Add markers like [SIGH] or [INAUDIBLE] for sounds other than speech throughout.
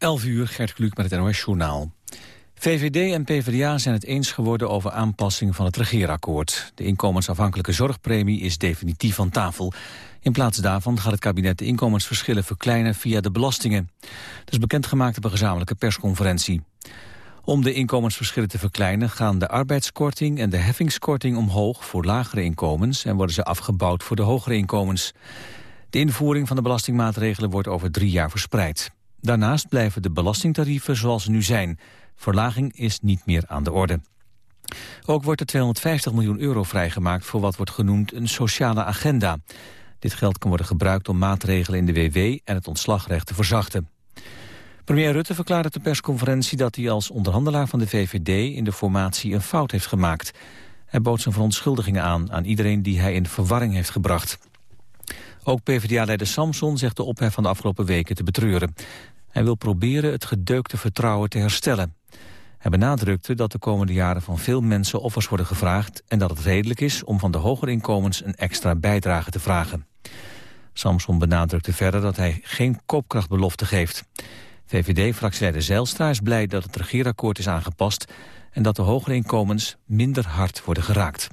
11 uur, Gert Kluk met het NOS-journaal. VVD en PvdA zijn het eens geworden over aanpassing van het regeerakkoord. De inkomensafhankelijke zorgpremie is definitief van tafel. In plaats daarvan gaat het kabinet de inkomensverschillen verkleinen via de belastingen. Dat is bekendgemaakt op een gezamenlijke persconferentie. Om de inkomensverschillen te verkleinen gaan de arbeidskorting en de heffingskorting omhoog voor lagere inkomens en worden ze afgebouwd voor de hogere inkomens. De invoering van de belastingmaatregelen wordt over drie jaar verspreid. Daarnaast blijven de belastingtarieven zoals ze nu zijn. Verlaging is niet meer aan de orde. Ook wordt er 250 miljoen euro vrijgemaakt voor wat wordt genoemd een sociale agenda. Dit geld kan worden gebruikt om maatregelen in de WW en het ontslagrecht te verzachten. Premier Rutte verklaarde op de persconferentie dat hij als onderhandelaar van de VVD in de formatie een fout heeft gemaakt. Hij bood zijn verontschuldigingen aan aan iedereen die hij in verwarring heeft gebracht. Ook PvdA-leider Samson zegt de ophef van de afgelopen weken te betreuren. Hij wil proberen het gedeukte vertrouwen te herstellen. Hij benadrukte dat de komende jaren van veel mensen offers worden gevraagd... en dat het redelijk is om van de hogere inkomens een extra bijdrage te vragen. Samson benadrukte verder dat hij geen koopkrachtbelofte geeft. VVD-fractieleider Zijlstra is blij dat het regeerakkoord is aangepast... en dat de hogere inkomens minder hard worden geraakt.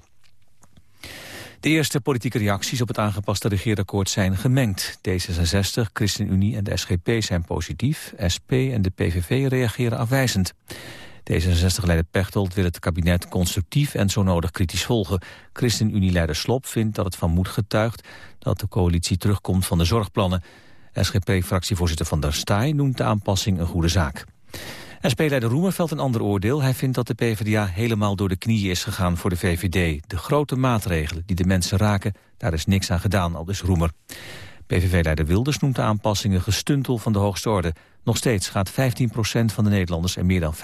De eerste politieke reacties op het aangepaste regeerakkoord zijn gemengd. D66, ChristenUnie en de SGP zijn positief. SP en de PVV reageren afwijzend. D66-leider Pechtold wil het kabinet constructief en zo nodig kritisch volgen. ChristenUnie-leider Slop vindt dat het van moed getuigt dat de coalitie terugkomt van de zorgplannen. SGP-fractievoorzitter Van der Staaij noemt de aanpassing een goede zaak. SP-leider Roemerveld een ander oordeel. Hij vindt dat de PvdA helemaal door de knieën is gegaan voor de VVD. De grote maatregelen die de mensen raken, daar is niks aan gedaan, al dus Roemer. PVV-leider Wilders noemt de aanpassingen gestuntel van de hoogste orde. Nog steeds gaat 15% van de Nederlanders er meer dan 5%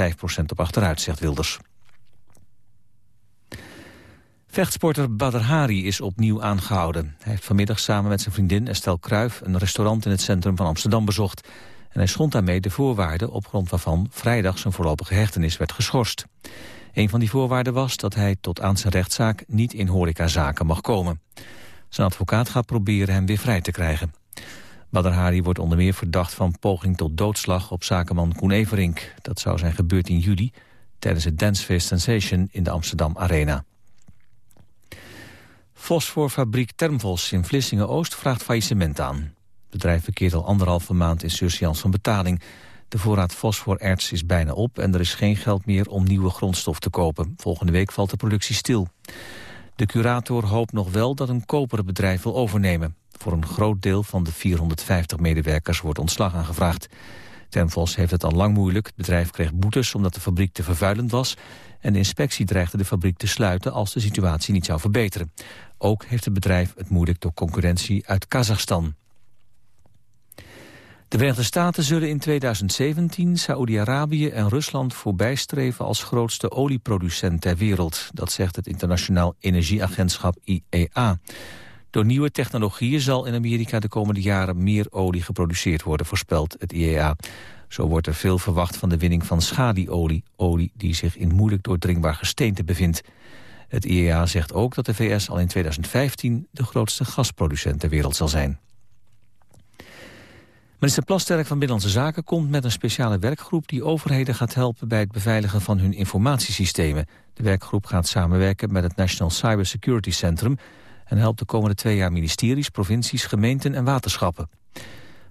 op achteruit, zegt Wilders. Vechtsporter Badr Hari is opnieuw aangehouden. Hij heeft vanmiddag samen met zijn vriendin Estelle Kruijf... een restaurant in het centrum van Amsterdam bezocht. En hij schond daarmee de voorwaarden op grond waarvan vrijdag zijn voorlopige hechtenis werd geschorst. Een van die voorwaarden was dat hij tot aan zijn rechtszaak niet in horecazaken mag komen. Zijn advocaat gaat proberen hem weer vrij te krijgen. Badr Hari wordt onder meer verdacht van poging tot doodslag op zakenman Koen Everink. Dat zou zijn gebeurd in juli tijdens het Dancefest Sensation in de Amsterdam Arena. Fosforfabriek Termvos in Vlissingen-Oost vraagt faillissement aan. Bedrijf verkeert al anderhalve maand in surseance van betaling. De voorraad fosforerts is bijna op en er is geen geld meer om nieuwe grondstof te kopen. Volgende week valt de productie stil. De curator hoopt nog wel dat een koperbedrijf wil overnemen. Voor een groot deel van de 450 medewerkers wordt ontslag aangevraagd. Termvos heeft het al lang moeilijk. Het bedrijf kreeg boetes omdat de fabriek te vervuilend was... en de inspectie dreigde de fabriek te sluiten als de situatie niet zou verbeteren. Ook heeft het bedrijf het moeilijk door concurrentie uit Kazachstan. De Verenigde Staten zullen in 2017 Saoedi-Arabië en Rusland voorbijstreven als grootste olieproducent ter wereld. Dat zegt het Internationaal Energieagentschap IEA. Door nieuwe technologieën zal in Amerika de komende jaren meer olie geproduceerd worden, voorspelt het IEA. Zo wordt er veel verwacht van de winning van schadiolie, olie die zich in moeilijk doordringbaar gesteente bevindt. Het IEA zegt ook dat de VS al in 2015 de grootste gasproducent ter wereld zal zijn. Minister Plasterk van Binnenlandse Zaken komt met een speciale werkgroep... die overheden gaat helpen bij het beveiligen van hun informatiesystemen. De werkgroep gaat samenwerken met het National Cybersecurity Centrum... en helpt de komende twee jaar ministeries, provincies, gemeenten en waterschappen.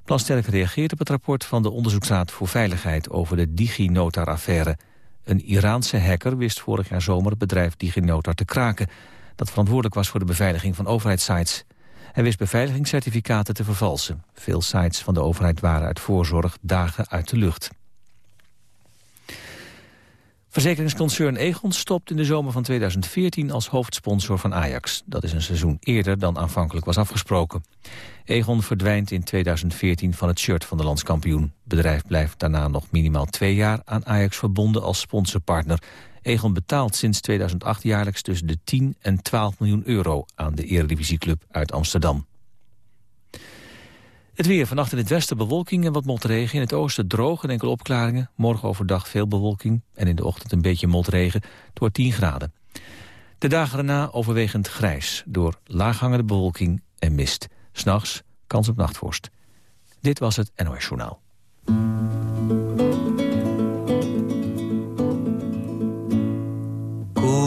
Plasterk reageert op het rapport van de Onderzoeksraad voor Veiligheid... over de DigiNotar-affaire. Een Iraanse hacker wist vorig jaar zomer het bedrijf DigiNotar te kraken... dat verantwoordelijk was voor de beveiliging van overheidssites... Hij wist beveiligingscertificaten te vervalsen. Veel sites van de overheid waren uit voorzorg dagen uit de lucht. Verzekeringsconcern Egon stopt in de zomer van 2014 als hoofdsponsor van Ajax. Dat is een seizoen eerder dan aanvankelijk was afgesproken. Egon verdwijnt in 2014 van het shirt van de landskampioen. Het bedrijf blijft daarna nog minimaal twee jaar aan Ajax verbonden als sponsorpartner. Egon betaalt sinds 2008 jaarlijks tussen de 10 en 12 miljoen euro aan de Eredivisieclub uit Amsterdam. Het weer. Vannacht in het westen bewolking en wat motregen. In het oosten droog en enkele opklaringen. Morgen overdag veel bewolking en in de ochtend een beetje motregen. door 10 graden. De dagen daarna overwegend grijs door laaghangende bewolking en mist. S'nachts kans op nachtvorst. Dit was het NOS Journaal.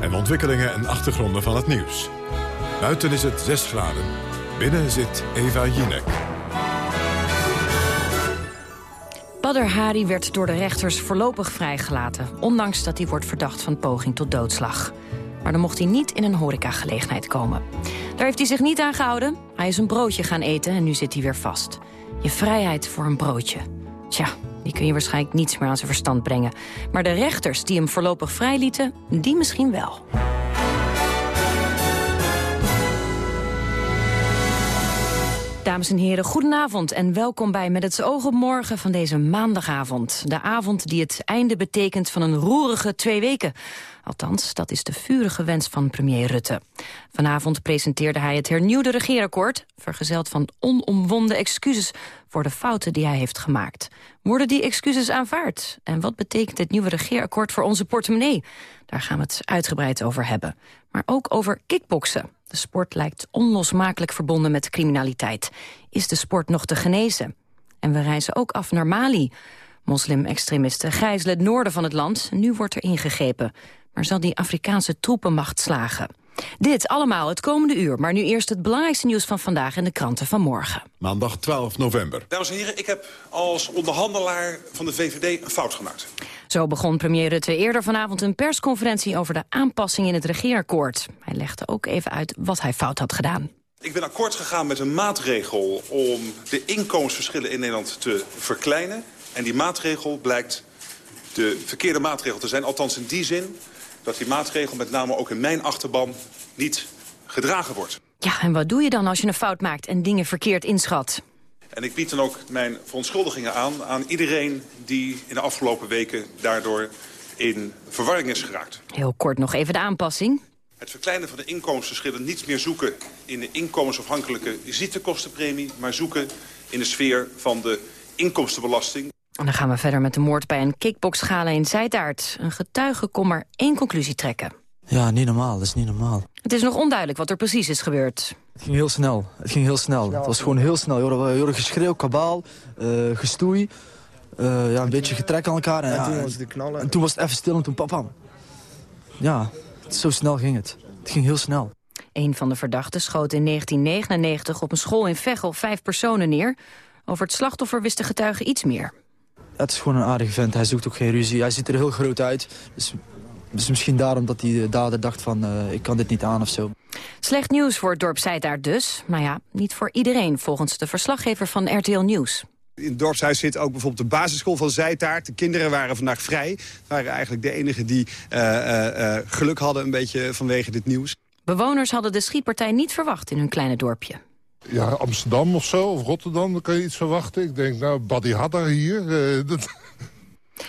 En ontwikkelingen en achtergronden van het nieuws. Buiten is het 6 graden. Binnen zit Eva Jinek. Badr Hari werd door de rechters voorlopig vrijgelaten... ondanks dat hij wordt verdacht van poging tot doodslag. Maar dan mocht hij niet in een horecagelegenheid komen. Daar heeft hij zich niet aan gehouden. Hij is een broodje gaan eten en nu zit hij weer vast. Je vrijheid voor een broodje. Tja, die kun je waarschijnlijk niets meer aan zijn verstand brengen. Maar de rechters die hem voorlopig vrijlieten, die misschien wel. Dames en heren, goedenavond en welkom bij Met het oog op morgen van deze maandagavond. De avond die het einde betekent van een roerige twee weken. Althans, dat is de vurige wens van premier Rutte. Vanavond presenteerde hij het hernieuwde regeerakkoord... vergezeld van onomwonden excuses voor de fouten die hij heeft gemaakt. Worden die excuses aanvaard? En wat betekent het nieuwe regeerakkoord voor onze portemonnee? Daar gaan we het uitgebreid over hebben. Maar ook over kickboksen. De sport lijkt onlosmakelijk verbonden met criminaliteit. Is de sport nog te genezen? En we reizen ook af naar Mali. Moslim-extremisten gijzelen het noorden van het land. Nu wordt er ingegrepen. Maar zal die Afrikaanse troepenmacht slagen? Dit allemaal het komende uur, maar nu eerst het belangrijkste nieuws van vandaag in de kranten van morgen. Maandag 12 november. Dames en heren, ik heb als onderhandelaar van de VVD een fout gemaakt. Zo begon premier Rutte eerder vanavond een persconferentie over de aanpassing in het regeerakkoord. Hij legde ook even uit wat hij fout had gedaan. Ik ben akkoord gegaan met een maatregel om de inkomensverschillen in Nederland te verkleinen. En die maatregel blijkt de verkeerde maatregel te zijn, althans in die zin dat die maatregel met name ook in mijn achterban niet gedragen wordt. Ja, en wat doe je dan als je een fout maakt en dingen verkeerd inschat? En ik bied dan ook mijn verontschuldigingen aan aan iedereen die in de afgelopen weken daardoor in verwarring is geraakt. Heel kort nog even de aanpassing. Het verkleinen van de inkomensverschillen niet meer zoeken in de inkomensafhankelijke ziektekostenpremie, maar zoeken in de sfeer van de inkomstenbelasting. En dan gaan we verder met de moord bij een kickboxgala in Zijtaart. Een getuige kon maar één conclusie trekken. Ja, niet normaal. Dat is niet normaal. Het is nog onduidelijk wat er precies is gebeurd. Het ging heel snel. Het ging heel snel. Het was gewoon heel snel. Je hoorde geschreeuw, kabaal, uh, gestoei. Uh, ja, een beetje getrek aan elkaar. En, en ja, toen was het de knallen. En toen was het even stil en toen papam. Ja, zo snel ging het. Het ging heel snel. Een van de verdachten schoot in 1999 op een school in Veghel vijf personen neer. Over het slachtoffer wist de getuige iets meer. Het is gewoon een aardige vent. Hij zoekt ook geen ruzie. Hij ziet er heel groot uit. Dus, dus misschien daarom dat die dader dacht van... Uh, ik kan dit niet aan of zo. Slecht nieuws voor het dorp Zijtaart dus. Maar ja, niet voor iedereen, volgens de verslaggever van RTL Nieuws. In het dorpshuis zit ook bijvoorbeeld de basisschool van Zijtaart. De kinderen waren vandaag vrij. waren eigenlijk de enigen die uh, uh, geluk hadden een beetje vanwege dit nieuws. Bewoners hadden de schietpartij niet verwacht in hun kleine dorpje. Ja, Amsterdam of zo, of Rotterdam, dan kan je iets verwachten. Ik denk, nou, Buddy Haddar hier. Uh, [LAUGHS] dat...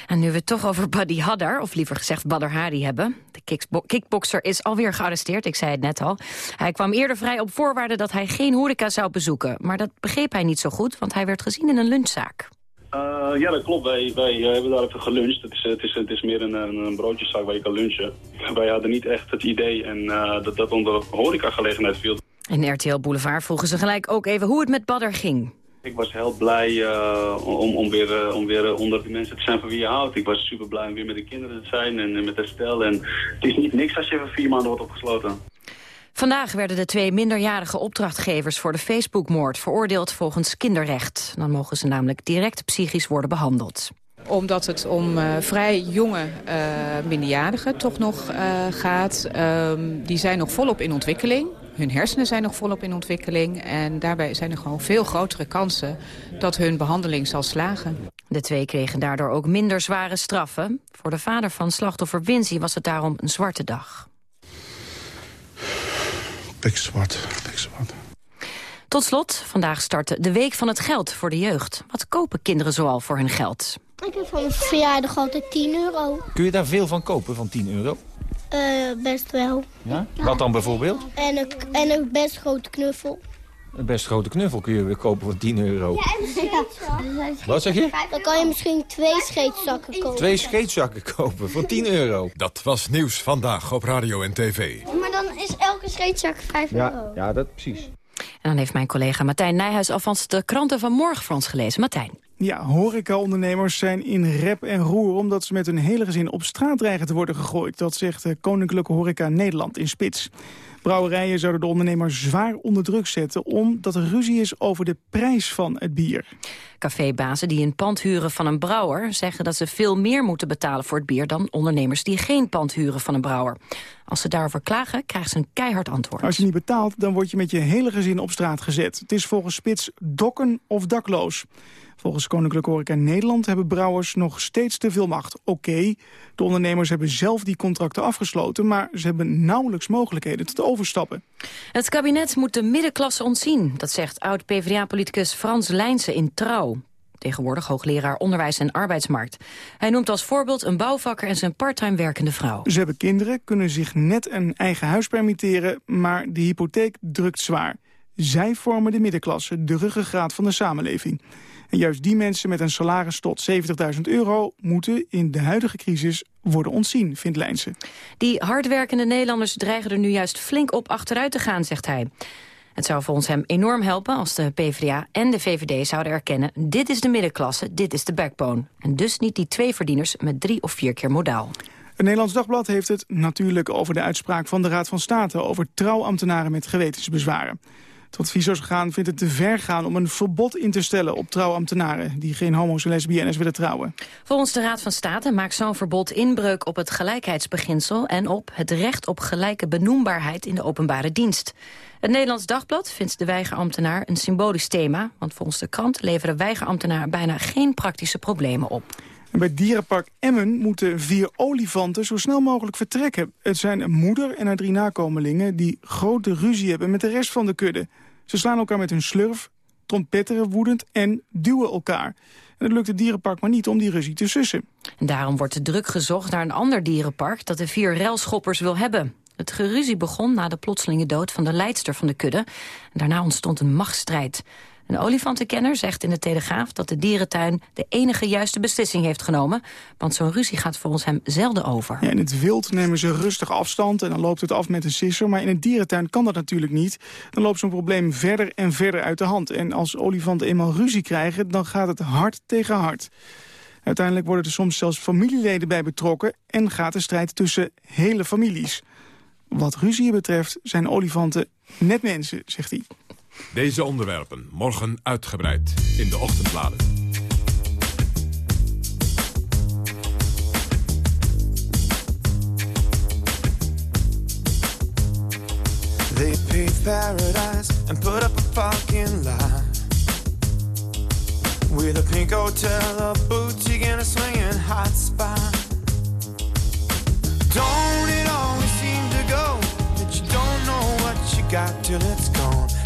En nu we het toch over Buddy Haddar, of liever gezegd Badr Hari hebben. De kickboxer is alweer gearresteerd, ik zei het net al. Hij kwam eerder vrij op voorwaarde dat hij geen horeca zou bezoeken. Maar dat begreep hij niet zo goed, want hij werd gezien in een lunchzaak. Uh, ja, dat klopt. Wij, wij uh, hebben daar even geluncht. Het is, het is, het is meer een, een broodjeszaak waar je kan lunchen. Wij hadden niet echt het idee en, uh, dat dat onder horecagelegenheid viel. In RTL Boulevard vroegen ze gelijk ook even hoe het met Badr ging. Ik was heel blij uh, om, om, weer, uh, om weer onder de mensen te zijn van wie je houdt. Ik was super blij om weer met de kinderen te zijn en, en met Estelle. En het is niet niks als je even vier maanden wordt opgesloten. Vandaag werden de twee minderjarige opdrachtgevers voor de Facebookmoord veroordeeld volgens kinderrecht. Dan mogen ze namelijk direct psychisch worden behandeld omdat het om uh, vrij jonge uh, minderjarigen toch nog uh, gaat. die zijn nog volop in ontwikkeling. Hun hersenen zijn nog volop in ontwikkeling. En daarbij zijn er gewoon veel grotere kansen dat hun behandeling zal slagen. De twee kregen daardoor ook minder zware straffen. Voor de vader van slachtoffer Wincy was het daarom een zwarte dag. Pikzwart, pikzwart. Tot slot, vandaag startte de Week van het Geld voor de jeugd. Wat kopen kinderen zoal voor hun geld? Ik heb van mijn verjaardag altijd 10 euro. Kun je daar veel van kopen, van 10 euro? Eh, best wel. Ja? Wat dan bijvoorbeeld? En een, en een best grote knuffel. Een best grote knuffel kun je weer kopen voor 10 euro. Ja, en een Wat zeg je? Dan kan je misschien twee scheetzakken kopen. Twee scheetzakken kopen voor 10 euro. Dat was nieuws vandaag op radio en tv. Maar dan is elke scheetzak 5 euro. Ja, ja dat precies. En dan heeft mijn collega Martijn Nijhuis alvast de kranten van morgen voor ons gelezen. Martijn. Ja, horecaondernemers zijn in rep en roer... omdat ze met hun hele gezin op straat dreigen te worden gegooid. Dat zegt Koninklijke Horeca Nederland in Spits. Brouwerijen zouden de ondernemers zwaar onder druk zetten... omdat er ruzie is over de prijs van het bier. Cafébazen die een pand huren van een brouwer... zeggen dat ze veel meer moeten betalen voor het bier... dan ondernemers die geen pand huren van een brouwer. Als ze daarover klagen, krijgen ze een keihard antwoord. Als je niet betaalt, dan word je met je hele gezin op straat gezet. Het is volgens Spits dokken of dakloos. Volgens Koninklijke Horeca Nederland hebben brouwers nog steeds te veel macht. Oké, de ondernemers hebben zelf die contracten afgesloten... maar ze hebben nauwelijks mogelijkheden tot overstappen. Het kabinet moet de middenklasse ontzien. Dat zegt oud-PVDA-politicus Frans Lijnsen in Trouw. Tegenwoordig hoogleraar onderwijs en arbeidsmarkt. Hij noemt als voorbeeld een bouwvakker en zijn parttime werkende vrouw. Ze hebben kinderen, kunnen zich net een eigen huis permitteren... maar de hypotheek drukt zwaar. Zij vormen de middenklasse, de ruggengraat van de samenleving. En juist die mensen met een salaris tot 70.000 euro... moeten in de huidige crisis worden ontzien, vindt Lijnse. Die hardwerkende Nederlanders dreigen er nu juist flink op achteruit te gaan, zegt hij. Het zou volgens hem enorm helpen als de PvdA en de VVD zouden erkennen... dit is de middenklasse, dit is de backbone. En dus niet die twee verdieners met drie of vier keer modaal. Het Nederlands Dagblad heeft het natuurlijk over de uitspraak van de Raad van State... over trouwambtenaren met gewetensbezwaren. Het adviesorgaan vindt het te ver gaan om een verbod in te stellen op trouwambtenaren... die geen homo's en lesbiennes willen trouwen. Volgens de Raad van State maakt zo'n verbod inbreuk op het gelijkheidsbeginsel... en op het recht op gelijke benoembaarheid in de openbare dienst. Het Nederlands Dagblad vindt de weigerambtenaar een symbolisch thema... want volgens de krant leveren weigerambtenaren bijna geen praktische problemen op. En bij dierenpark Emmen moeten vier olifanten zo snel mogelijk vertrekken. Het zijn een moeder en haar drie nakomelingen die grote ruzie hebben met de rest van de kudde. Ze slaan elkaar met hun slurf, trompetteren woedend en duwen elkaar. En het lukt het dierenpark maar niet om die ruzie te sussen. En daarom wordt de druk gezocht naar een ander dierenpark... dat de vier relschoppers wil hebben. Het geruzie begon na de plotselinge dood van de leidster van de kudde. Daarna ontstond een machtsstrijd. Een olifantenkenner zegt in de Telegraaf dat de dierentuin de enige juiste beslissing heeft genomen. Want zo'n ruzie gaat volgens hem zelden over. In het wild nemen ze rustig afstand en dan loopt het af met een sisser. Maar in een dierentuin kan dat natuurlijk niet. Dan loopt zo'n probleem verder en verder uit de hand. En als olifanten eenmaal ruzie krijgen, dan gaat het hard tegen hard. Uiteindelijk worden er soms zelfs familieleden bij betrokken... en gaat de strijd tussen hele families. Wat ruzie betreft zijn olifanten net mensen, zegt hij. Deze onderwerpen morgen uitgebreid in de ochtendbladen. They paved paradise and put up a fucking lie. With a pink hotel, a boutique, and a swinging hot spot. Don't it always seem to go that you don't know what you got till it's gone?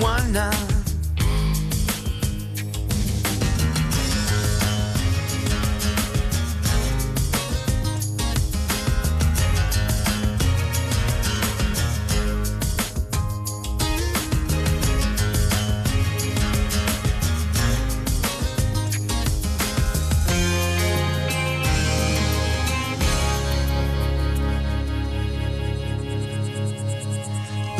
one now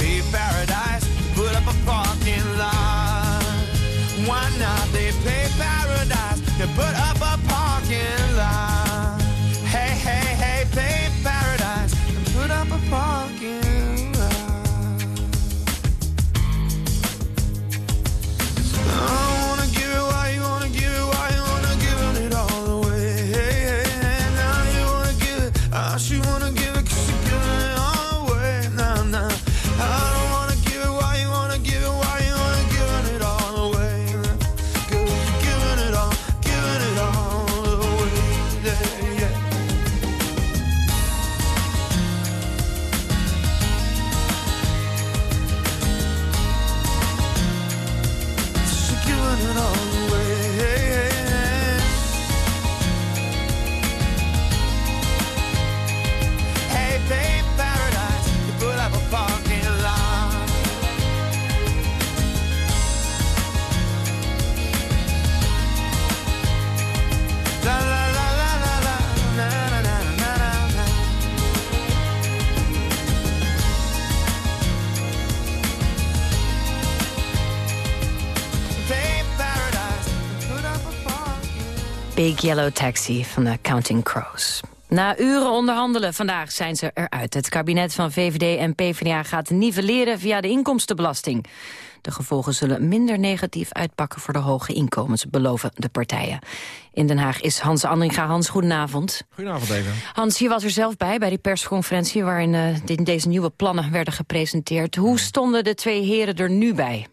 In paradise, put up a parking lot. Why not? They pay paradise put up Big Yellow Taxi van de Counting Crows. Na uren onderhandelen vandaag zijn ze eruit. Het kabinet van VVD en PvdA gaat nivelleren via de inkomstenbelasting. De gevolgen zullen minder negatief uitpakken voor de hoge inkomens, beloven de partijen. In Den Haag is Hans Andringa. Hans, goedenavond. Goedenavond, even. Hans, je was er zelf bij, bij die persconferentie... waarin eh, de- deze nieuwe plannen werden gepresenteerd. Hoe stonden de twee heren er nu bij?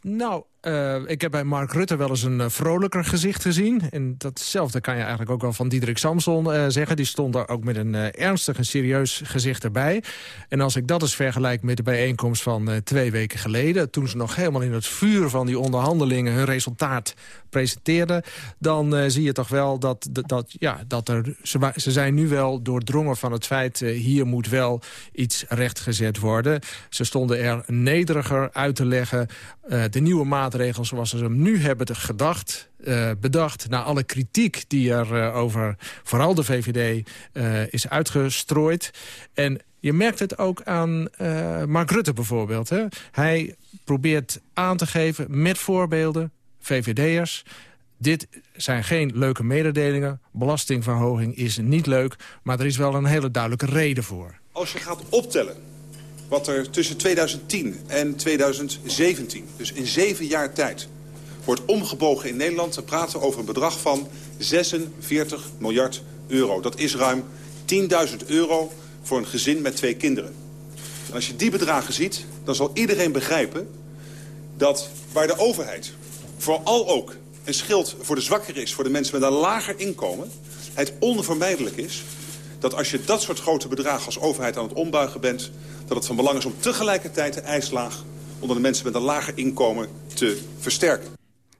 Nou, eh, ik heb bij Mark Rutte wel eens een eh, vrolijker gezicht gezien. En datzelfde kan je eigenlijk ook wel van Diederik Samson eh, zeggen. Die stond daar ook met een ernstig en serieus gezicht erbij. En als ik dat eens vergelijk met de bijeenkomst van twee weken geleden... toen ze nog helemaal in het vuur van die onderhandelingen hun resultaat presenteerden... dan zie je toch wel dat, dat, ja, dat er, ze, ze zijn nu wel doordrongen van het feit... hier moet wel iets rechtgezet worden. Ze stonden er nederiger uit te leggen. de nieuwe maatregels zoals ze hem nu hebben gedacht... eh, bedacht na alle kritiek die er eh, over vooral de VVD eh, is uitgestrooid. En je merkt het ook aan Mark Rutte bijvoorbeeld. Hè? Hij probeert aan te geven met voorbeelden, VVD'ers... Dit zijn geen leuke mededelingen. Belastingverhoging is niet leuk, maar er is wel een hele duidelijke reden voor. Als je gaat optellen wat er tussen 2010 en 2017, dus in zeven jaar tijd, wordt omgebogen in Nederland... dan praten we over een bedrag van 46 miljard euro. Dat is ruim 10.000 euro voor een gezin met twee kinderen. En als je die bedragen ziet, dan zal iedereen begrijpen... dat waar de overheid vooral ook een schild voor de zwakker is... voor de mensen met een lager inkomen... het onvermijdelijk is dat als je dat soort grote bedragen als overheid aan het ombuigen bent... dat het van belang is om tegelijkertijd de ijslaag onder de mensen met een lager inkomen te versterken.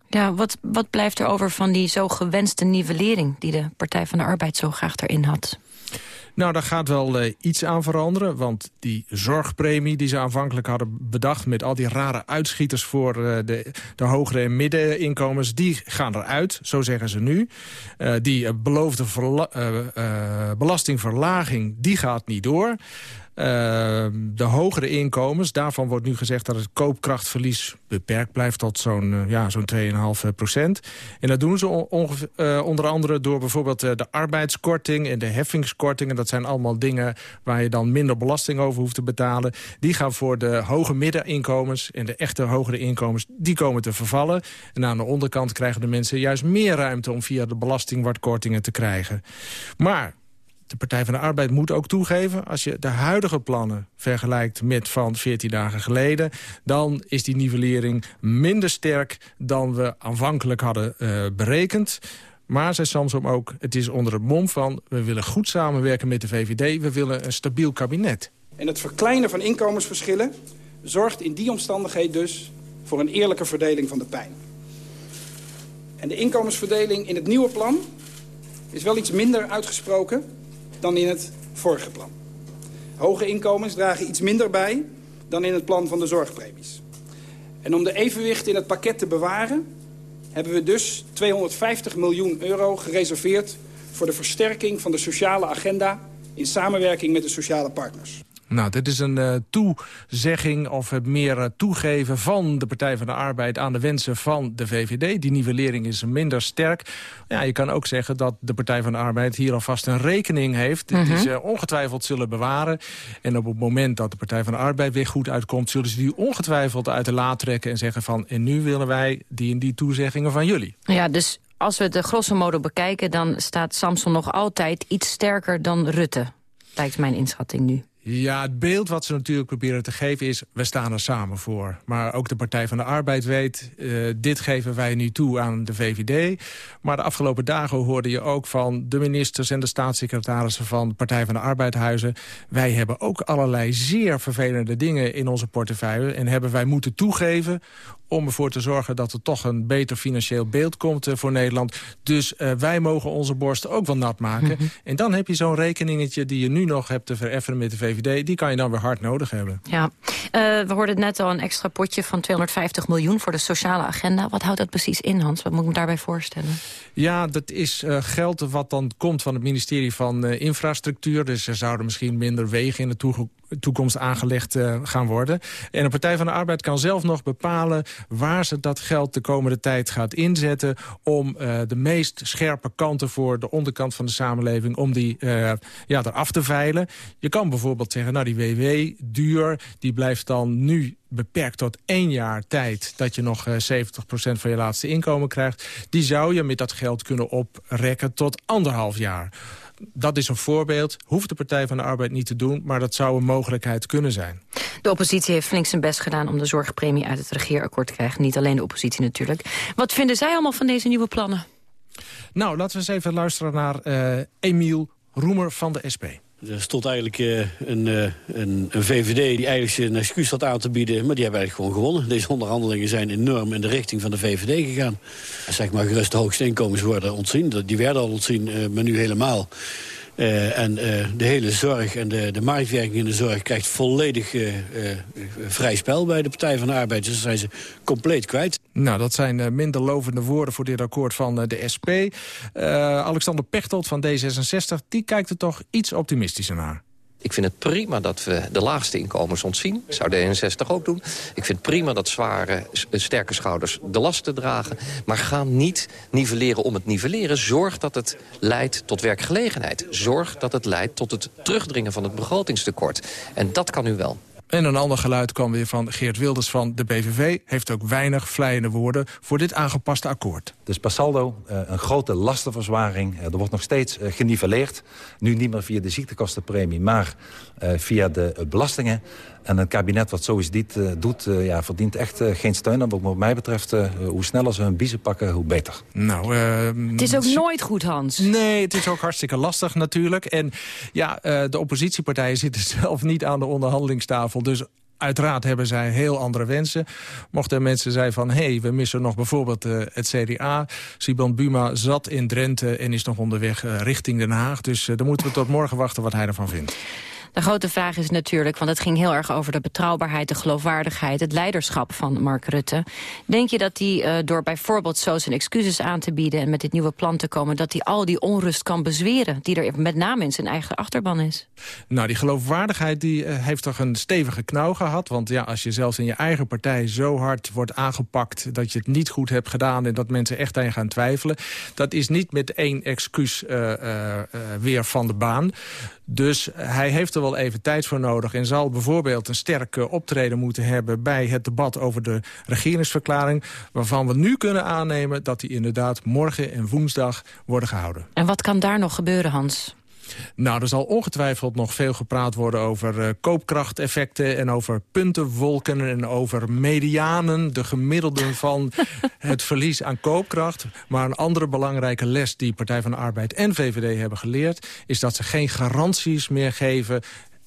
Ja, wat, wat blijft er over van die zo gewenste nivellering... die de Partij van de Arbeid zo graag erin had? Nou, daar gaat wel eh, iets aan veranderen. Want die zorgpremie die ze aanvankelijk hadden bedacht... met al die rare uitschieters voor eh, de, de hogere en middeninkomens... die gaan eruit, zo zeggen ze nu. Eh, die beloofde verla- belastingverlaging, die gaat niet door. Eh, de hogere inkomens, daarvan wordt nu gezegd dat het koopkrachtverlies beperkt blijft tot zo'n eh, ja, zo'n 2,5 procent. En dat doen ze eh, onder andere door bijvoorbeeld eh, de arbeidskorting en de heffingskorting. En dat zijn allemaal dingen waar je dan minder belasting over hoeft te betalen. Die gaan voor de hoge middeninkomens en de echte hogere inkomens, die komen te vervallen. En aan de onderkant krijgen de mensen juist meer ruimte om via de belasting te krijgen. Maar de Partij van de Arbeid moet ook toegeven... als je de huidige plannen vergelijkt met van 14 dagen geleden... dan is die nivellering minder sterk dan we aanvankelijk hadden eh, berekend. Maar, zei Samsom ook, het is onder het mom van... we willen goed samenwerken met de VVD, we willen een stabiel kabinet. En het verkleinen van inkomensverschillen zorgt in die omstandigheid dus voor een eerlijke verdeling van de pijn. En de inkomensverdeling in het nieuwe plan is wel iets minder uitgesproken dan in het vorige plan. Hoge inkomens dragen iets minder bij dan in het plan van de zorgpremies. En om de evenwicht in het pakket te bewaren... hebben we dus 250 miljoen euro gereserveerd... voor de versterking van de sociale agenda... in samenwerking met de sociale partners. Nou, dit is een uh, toezegging of het meer uh, toegeven van de Partij van de Arbeid aan de wensen van de VVD. Die nivellering is minder sterk. Ja, je kan ook zeggen dat de Partij van de Arbeid hier alvast een rekening heeft... Mm -hmm. die ze ongetwijfeld zullen bewaren. En op het moment dat de Partij van de Arbeid weer goed uitkomt... zullen ze die ongetwijfeld uit de la trekken en zeggen van... en nu willen wij die en die toezeggingen van jullie. Ja, dus als we de grosso modo bekijken... dan staat Samson nog altijd iets sterker dan Rutte. Lijkt mijn inschatting nu. Ja, het beeld wat ze natuurlijk proberen te geven is... we staan er samen voor. Maar ook de Partij van de Arbeid weet... Uh, dit geven wij nu toe aan de VVD. Maar de afgelopen dagen hoorde je ook van de ministers... en de staatssecretarissen van de Partij van de Arbeidhuizen... wij hebben ook allerlei zeer vervelende dingen in onze portefeuille... en hebben wij moeten toegeven om ervoor te zorgen dat er toch een beter financieel beeld komt uh, voor Nederland. Dus uh, wij mogen onze borsten ook wel nat maken. Mm -hmm. En dan heb je zo'n rekeningetje die je nu nog hebt te vereffenen met de VVD. Die kan je dan weer hard nodig hebben. Ja, uh, we hoorden net al een extra potje van 250 miljoen voor de sociale agenda. Wat houdt dat precies in, Hans? Wat moet ik me daarbij voorstellen? Ja, dat is uh, geld wat dan komt van het ministerie van uh, Infrastructuur. Dus er zouden misschien minder wegen in de toekomst aangelegd uh, gaan worden. En de Partij van de Arbeid kan zelf nog bepalen waar ze dat geld de komende tijd gaat inzetten... om uh, de meest scherpe kanten voor de onderkant van de samenleving... om die uh, ja, eraf te veilen. Je kan bijvoorbeeld zeggen, nou die WW, duur, die blijft dan nu beperkt tot één jaar tijd... dat je nog uh, 70% van je laatste inkomen krijgt... die zou je met dat geld kunnen oprekken tot anderhalf jaar dat is een voorbeeld. Hoeft de Partij van de Arbeid niet te doen, maar dat zou een mogelijkheid kunnen zijn. De oppositie heeft flink zijn best gedaan om de zorgpremie uit het regeerakkoord te krijgen. Niet alleen de oppositie natuurlijk. Wat vinden zij allemaal van deze nieuwe plannen? Nou, laten we eens even luisteren naar uh, Emiel Roemer van de SP. Er stond eigenlijk uh, een, uh, een, een, VVD die eigenlijk zijn excuus had aan te bieden... maar die hebben eigenlijk gewoon gewonnen. Deze onderhandelingen zijn enorm in de richting van de VVD gegaan. Zeg maar gerust de hoogste inkomens worden ontzien. Die werden al ontzien, uh, maar nu helemaal. En de hele zorg en de, de marktwerking in de zorg krijgt volledig vrij spel bij de Partij van de Arbeid. Dus zijn ze compleet kwijt. Nou, dat zijn minder lovende woorden voor dit akkoord van de SP. Alexander Pechtold van D66, die kijkt er toch iets optimistischer naar. Ik vind het prima dat we de laagste inkomens ontzien. Zou de 61 ook doen. Ik vind prima dat zware, sterke schouders de lasten dragen. Maar ga niet nivelleren om het nivelleren. Zorg dat het leidt tot werkgelegenheid. Zorg dat het leidt tot het terugdringen van het begrotingstekort. En dat kan u wel. En een ander geluid kwam weer van Geert Wilders van de BVV. Heeft ook weinig vlijende woorden voor dit aangepaste akkoord. Dus per saldo uh, een grote lastenverzwaring. Uh, er wordt nog steeds uh, geniveleerd. Nu niet meer via de ziektekostenpremie, maar via de belastingen. En een kabinet wat zoiets dit, doet, ja, verdient echt geen steun. En wat mij betreft, hoe sneller ze hun biezen pakken, hoe beter. Nou, het is ook nooit goed, Hans. Nee, het is ook hartstikke lastig natuurlijk. En ja, de oppositiepartijen zitten [LAUGHS] zelf niet aan de onderhandelingstafel. Dus uiteraard hebben zij heel andere wensen. Mochten er mensen zijn van, hé, hey, we missen nog bijvoorbeeld uh, het CDA. Sibon Buma zat in Drenthe en is nog onderweg uh, richting Den Haag. Dus uh, dan moeten we tot morgen wachten wat hij ervan vindt. De grote vraag is natuurlijk, want het ging heel erg over de betrouwbaarheid, de geloofwaardigheid, het leiderschap van Mark Rutte. Denk je dat hij uh, door bijvoorbeeld zo zijn excuses aan te bieden en met dit nieuwe plan te komen, dat hij al die onrust kan bezweren die er met name in zijn eigen achterban is? Nou, die geloofwaardigheid die, uh, heeft toch een stevige knauw gehad. Want ja, als je zelfs in je eigen partij zo hard wordt aangepakt dat je het niet goed hebt gedaan en dat mensen echt aan je gaan twijfelen, dat is niet met één excuus uh, weer van de baan. Dus hij heeft er wel even tijd voor nodig... en zal bijvoorbeeld een sterke optreden moeten hebben... bij het debat over de regeringsverklaring... waarvan we nu kunnen aannemen dat die inderdaad morgen en woensdag worden gehouden. En wat kan daar nog gebeuren, Hans? Nou, er zal ongetwijfeld nog veel gepraat worden over uh, koopkrachteffecten... en over puntenwolken en over medianen, de gemiddelden [LAUGHS] van het verlies aan koopkracht. Maar een andere belangrijke les die Partij van de Arbeid en VVD hebben geleerd... is dat ze geen garanties meer geven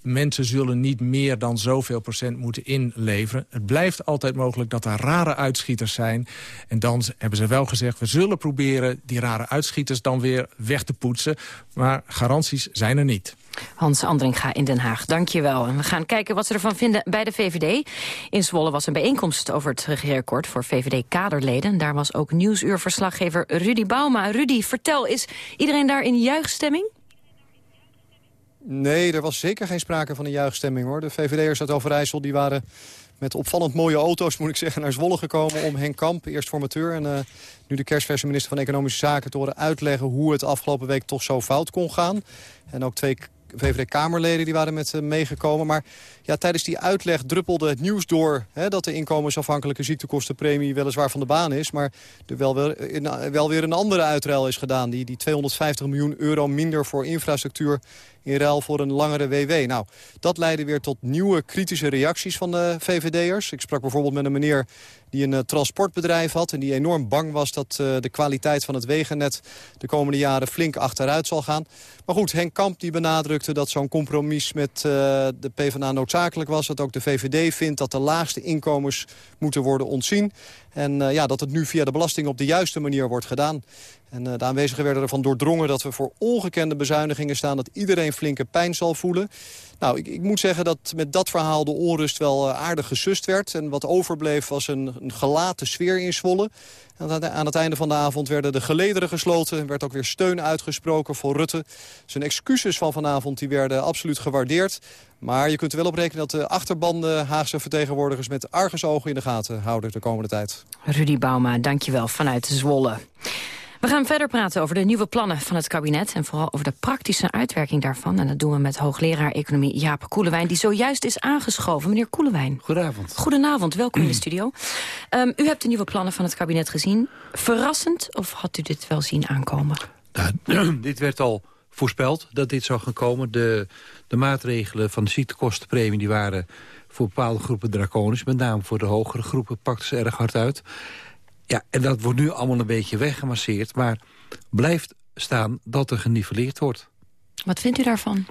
mensen zullen niet meer dan zoveel procent moeten inleveren. Het blijft altijd mogelijk dat er rare uitschieters zijn. En dan hebben ze wel gezegd, we zullen proberen die rare uitschieters dan weer weg te poetsen. Maar garanties zijn er niet. Hans Andringa in Den Haag, dank je wel. En we gaan kijken wat ze ervan vinden bij de VVD. In Zwolle was een bijeenkomst over het regeerakkoord voor VVD-kaderleden. Daar was ook nieuwsuurverslaggever Rudy Bauma. Rudy, vertel, is iedereen daar in juichstemming? Nee, er was zeker geen sprake van een juichstemming hoor. De VVD'ers uit Overijssel die waren met opvallend mooie auto's, moet ik zeggen, naar Zwolle gekomen om Henk Kamp, eerst formateur en uh, nu de kerstverse minister van Economische Zaken, te horen uitleggen hoe het afgelopen week toch zo fout kon gaan. En ook twee VVD-Kamerleden die waren met uh, meegekomen. Maar ja, tijdens die uitleg druppelde het nieuws door... Hè, dat de inkomensafhankelijke ziektekostenpremie weliswaar van de baan is... maar er wel, weer, wel weer een andere uitruil is gedaan. Die, die 250 miljoen euro minder voor infrastructuur in ruil voor een langere WW. Nou, dat leidde weer tot nieuwe kritische reacties van de VVD'ers. Ik sprak bijvoorbeeld met een meneer die een uh, transportbedrijf had... en die enorm bang was dat uh, de kwaliteit van het wegennet... de komende jaren flink achteruit zal gaan. Maar goed, Henk Kamp die benadrukte dat zo'n compromis met uh, de PvdA noodzakelijk was. Dat ook de VVD vindt dat de laagste inkomens moeten worden ontzien. En ja, dat het nu via de belasting op de juiste manier wordt gedaan. En uh, de aanwezigen werden ervan doordrongen dat we voor ongekende bezuinigingen staan... dat iedereen flinke pijn zal voelen. Nou, ik, ik moet zeggen dat met dat verhaal de onrust wel uh, aardig gesust werd. En wat overbleef was een, een gelaten sfeer in Zwolle. En aan het einde van de avond werden de gelederen gesloten. Er werd ook weer steun uitgesproken voor Rutte. Zijn excuses van vanavond die werden absoluut gewaardeerd. Maar je kunt er wel op rekenen dat de achterbanden Haagse vertegenwoordigers... met argusogen in de gaten houden de komende tijd. Rudy Bauma, dankjewel vanuit Zwolle. We gaan verder praten over de nieuwe plannen van het kabinet... en vooral over de praktische uitwerking daarvan. En dat doen we met hoogleraar economie Jaap Koelewijn... die zojuist is aangeschoven. Meneer Koelewijn. Goedenavond. Goedenavond, welkom in de studio. Um, u hebt de nieuwe plannen van het kabinet gezien. Verrassend of had u dit wel zien aankomen? Nou, [CLEARS THROAT] dit werd al voorspeld dat dit zou gaan komen. De, de maatregelen van de ziektekostenpremie die waren voor bepaalde groepen draconisch. Met name voor de hogere groepen pakten ze erg hard uit. Ja, en dat wordt nu allemaal een beetje weggemasseerd. Maar blijft staan dat er geniveleerd wordt. Wat vindt u daarvan?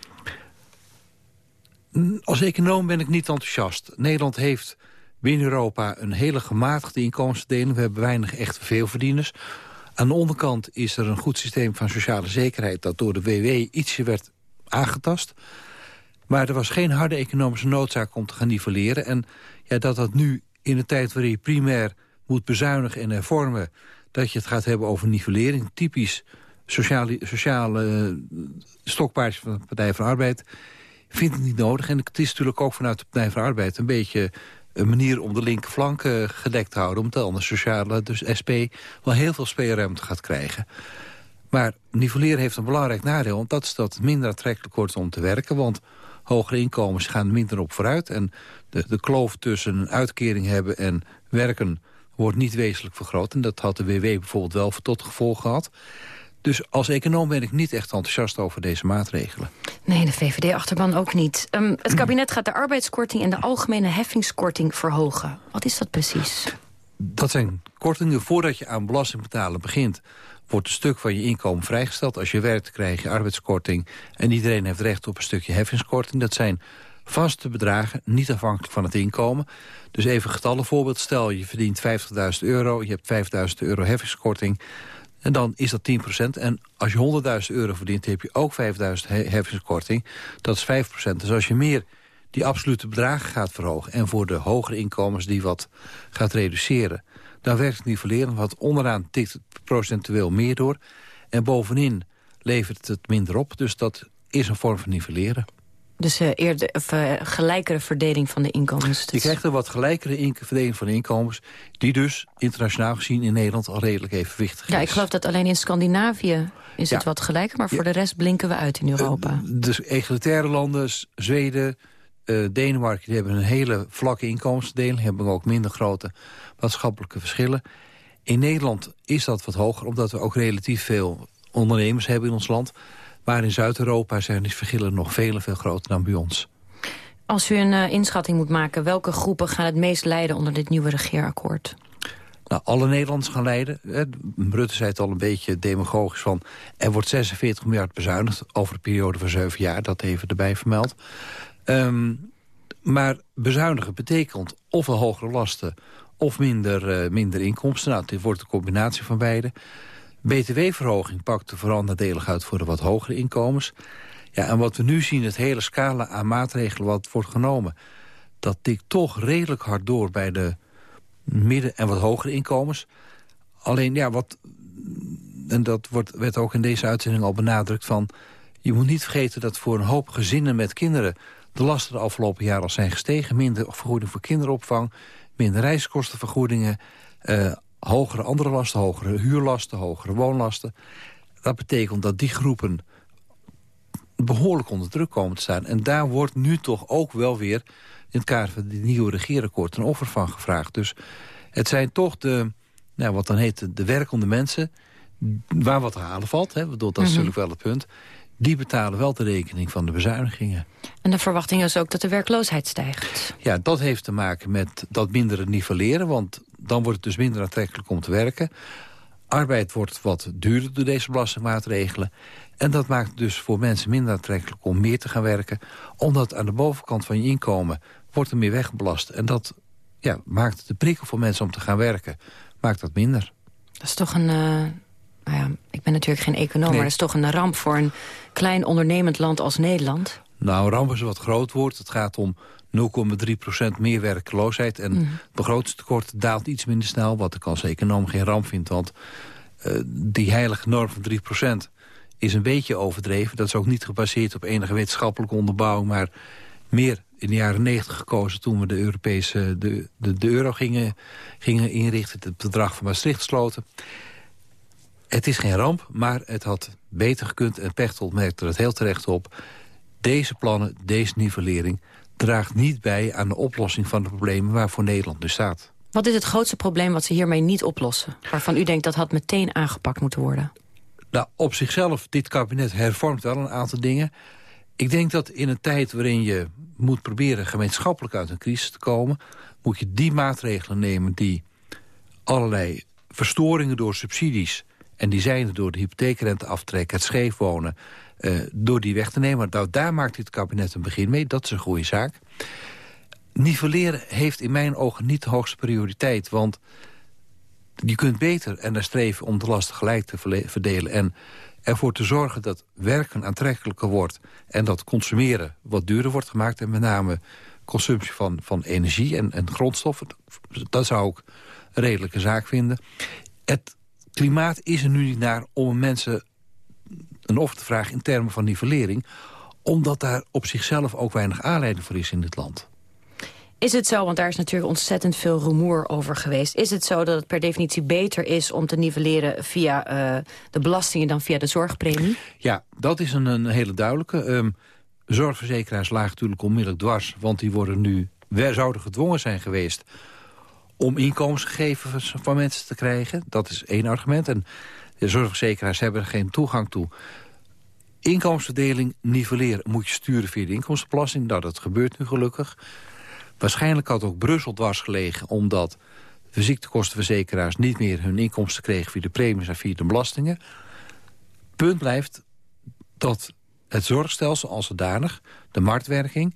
Als econoom ben ik niet enthousiast. Nederland heeft binnen Europa een hele gematigde inkomensverdeling. We hebben weinig echte veelverdieners. Aan de onderkant is er een goed systeem van sociale zekerheid... dat door de WW ietsje werd aangetast. Maar er was geen harde economische noodzaak om te gaan nivelleren. En ja, dat dat nu in de tijd waarin je primair moet bezuinigen en hervormen... dat je het gaat hebben over nivellering. Typisch sociale, sociale uh, stokpaardje van de Partij van Arbeid... vind ik niet nodig. En het is natuurlijk ook vanuit de Partij van Arbeid... een beetje een manier om de linkerflank uh, gedekt te houden... omdat anders sociale, dus SP, wel heel veel speelruimte gaat krijgen. Maar nivelleren heeft een belangrijk nadeel... want dat is dat het minder aantrekkelijk wordt om te werken... want hogere inkomens gaan minder op vooruit... en de, de kloof tussen uitkering hebben en werken wordt niet wezenlijk vergroot. En dat had de WW bijvoorbeeld wel tot gevolg gehad. Dus als econoom ben ik niet echt enthousiast over deze maatregelen. Nee, de VVD-achterban ook niet. Um, het [CLEARS THROAT] kabinet gaat de arbeidskorting en de algemene heffingskorting verhogen. Wat is dat precies? Dat zijn kortingen voordat je aan belasting betalen begint wordt een stuk van je inkomen vrijgesteld. Als je werkt krijg je arbeidskorting en iedereen heeft recht op een stukje heffingskorting. Dat zijn vaste bedragen, niet afhankelijk van het inkomen. Dus even getallen voorbeeld. Stel, je verdient 50.000 euro, je hebt 5.000 euro heffingskorting... En dan is dat 10%. En als je 100.000 euro verdient, heb je ook 5.000 heffingskorting. Dat is 5%. Dus als je meer die absolute bedragen gaat verhogen... en voor de hogere inkomens die wat gaat reduceren... dan werkt het nivellerend, want onderaan tikt het procentueel meer door. En bovenin levert het minder op. Dus dat is een vorm van nivelleren. Dus uh, eerder, of, uh, gelijkere verdeling van de inkomens. Je krijgt een wat gelijkere verdeling van de inkomens... die dus internationaal gezien in Nederland al redelijk evenwichtig is. Ja, ik geloof dat alleen in Scandinavië is ja. het wat gelijker... maar voor ja. de rest blinken we uit in Europa. Uh, dus egalitaire landen, Zweden, Denemarken... die hebben een hele vlakke inkomensverdeling... hebben ook minder grote maatschappelijke verschillen. In Nederland is dat wat hoger... omdat we ook relatief veel ondernemers hebben in ons land... Maar in Zuid-Europa zijn die verschillen nog veel, veel groter dan bij ons. Als u een uh, inschatting moet maken, welke groepen gaan het meest lijden onder dit nieuwe regeerakkoord? Nou, alle Nederlanders gaan lijden. Rutte zei het al een beetje demagogisch van... er wordt 46 miljard bezuinigd over een periode van 7 jaar. Dat even erbij vermeld. Ehm, maar bezuinigen betekent ofwel hogere lasten of minder, eh, minder inkomsten. Nou, dit wordt een combinatie van beide. BTW-verhoging pakt vooral nadelig uit voor de wat hogere inkomens. Ja, en wat we nu zien, het hele scala aan maatregelen wat wordt genomen... dat tikt toch redelijk hard door bij de midden- en wat hogere inkomens. Alleen, ja, wat, en dat wordt, werd ook in deze uitzending al benadrukt... van je moet niet vergeten dat voor een hoop gezinnen met kinderen... de lasten de afgelopen jaren al zijn gestegen. Minder vergoeding voor kinderopvang, minder reiskostenvergoedingen... Uh, hogere andere lasten, hogere huurlasten, hogere woonlasten. Dat betekent dat die groepen behoorlijk onder druk komen te staan. En daar wordt nu toch ook wel weer in het kader van die nieuwe regeerakkoord een offer van gevraagd. Dus het zijn toch de, nou, wat dan heet de werkende mensen... waar wat te halen valt, hè, dat is mhm. natuurlijk wel het punt... die betalen wel de rekening van de bezuinigingen. En de verwachting is ook dat de werkloosheid stijgt. Ja, dat heeft te maken met dat mindere nivelleren... want dan wordt het dus minder aantrekkelijk om te werken. Arbeid wordt wat duurder door deze belastingmaatregelen. En dat maakt dus voor mensen minder aantrekkelijk om meer te gaan werken. Omdat aan de bovenkant van je inkomen wordt er meer weggebelast. En dat ja, maakt de prikkel voor mensen om te gaan werken maakt dat minder. Dat is toch een... Uh, nou ja, ik ben natuurlijk geen econoom, maar dat is toch een ramp voor een klein ondernemend land als Nederland? Nou, ramp is een wat groot woord. Het gaat om 0,3% meer werkloosheid. En mm. het begrotingstekort daalt iets minder snel, wat ik als econoom geen ramp vind. Want uh, die heilige norm van 3% is een beetje overdreven. Dat is ook niet gebaseerd op enige wetenschappelijke onderbouwing... maar meer in de jaren 90 gekozen toen we de Europese de, de, de euro gingen, gingen inrichten. Het bedrag van Maastricht sloten. Het is geen ramp, maar het had beter gekund. En Pechtold merkte het heel terecht op. Deze plannen, deze nivellering draagt niet bij aan de oplossing van de problemen waarvoor Nederland nu staat. Wat is het grootste probleem wat ze hiermee niet oplossen? Waarvan u denkt dat had meteen aangepakt moeten worden? Nou, op zichzelf, dit kabinet hervormt wel een aantal dingen. Ik denk dat in een tijd waarin je moet proberen gemeenschappelijk uit een crisis te komen... moet je die maatregelen nemen die allerlei verstoringen door subsidies... en die zijn er door de hypotheekrenteaftrek, het scheefwonen... Uh, door die weg te nemen. Nou, daar maakt dit kabinet een begin mee. Dat is een goede zaak. Nivelleren heeft in mijn ogen niet de hoogste prioriteit. Want je kunt beter en daar streven om de lasten gelijk te verdelen... en ervoor te zorgen dat werken aantrekkelijker wordt... en dat consumeren wat duurder wordt gemaakt... en met name consumptie van, van energie en, en grondstoffen. Dat zou ik een redelijke zaak vinden. Het klimaat is er nu niet naar om mensen een vragen... in termen van nivellering, omdat daar op zichzelf ook weinig aanleiding voor is in dit land. Is het zo, want daar is natuurlijk ontzettend veel rumoer over geweest... is het zo dat het per definitie beter is om te nivelleren via uh, de belastingen dan via de zorgpremie? Ja, dat is een, een hele duidelijke. Um, zorgverzekeraars lagen natuurlijk onmiddellijk dwars... want die worden nu, zouden gedwongen zijn geweest om inkomensgegevens van mensen te krijgen. Dat is één argument. En de zorgverzekeraars hebben er geen toegang toe. Inkomensverdeling nivelleren moet je sturen via de inkomstenbelasting. Nou, dat gebeurt nu gelukkig. Waarschijnlijk had ook Brussel dwars gelegen... omdat de ziektekostenverzekeraars niet meer hun inkomsten kregen... via de premies en via de belastingen. Punt blijft dat het zorgstelsel als zodanig, de marktwerking...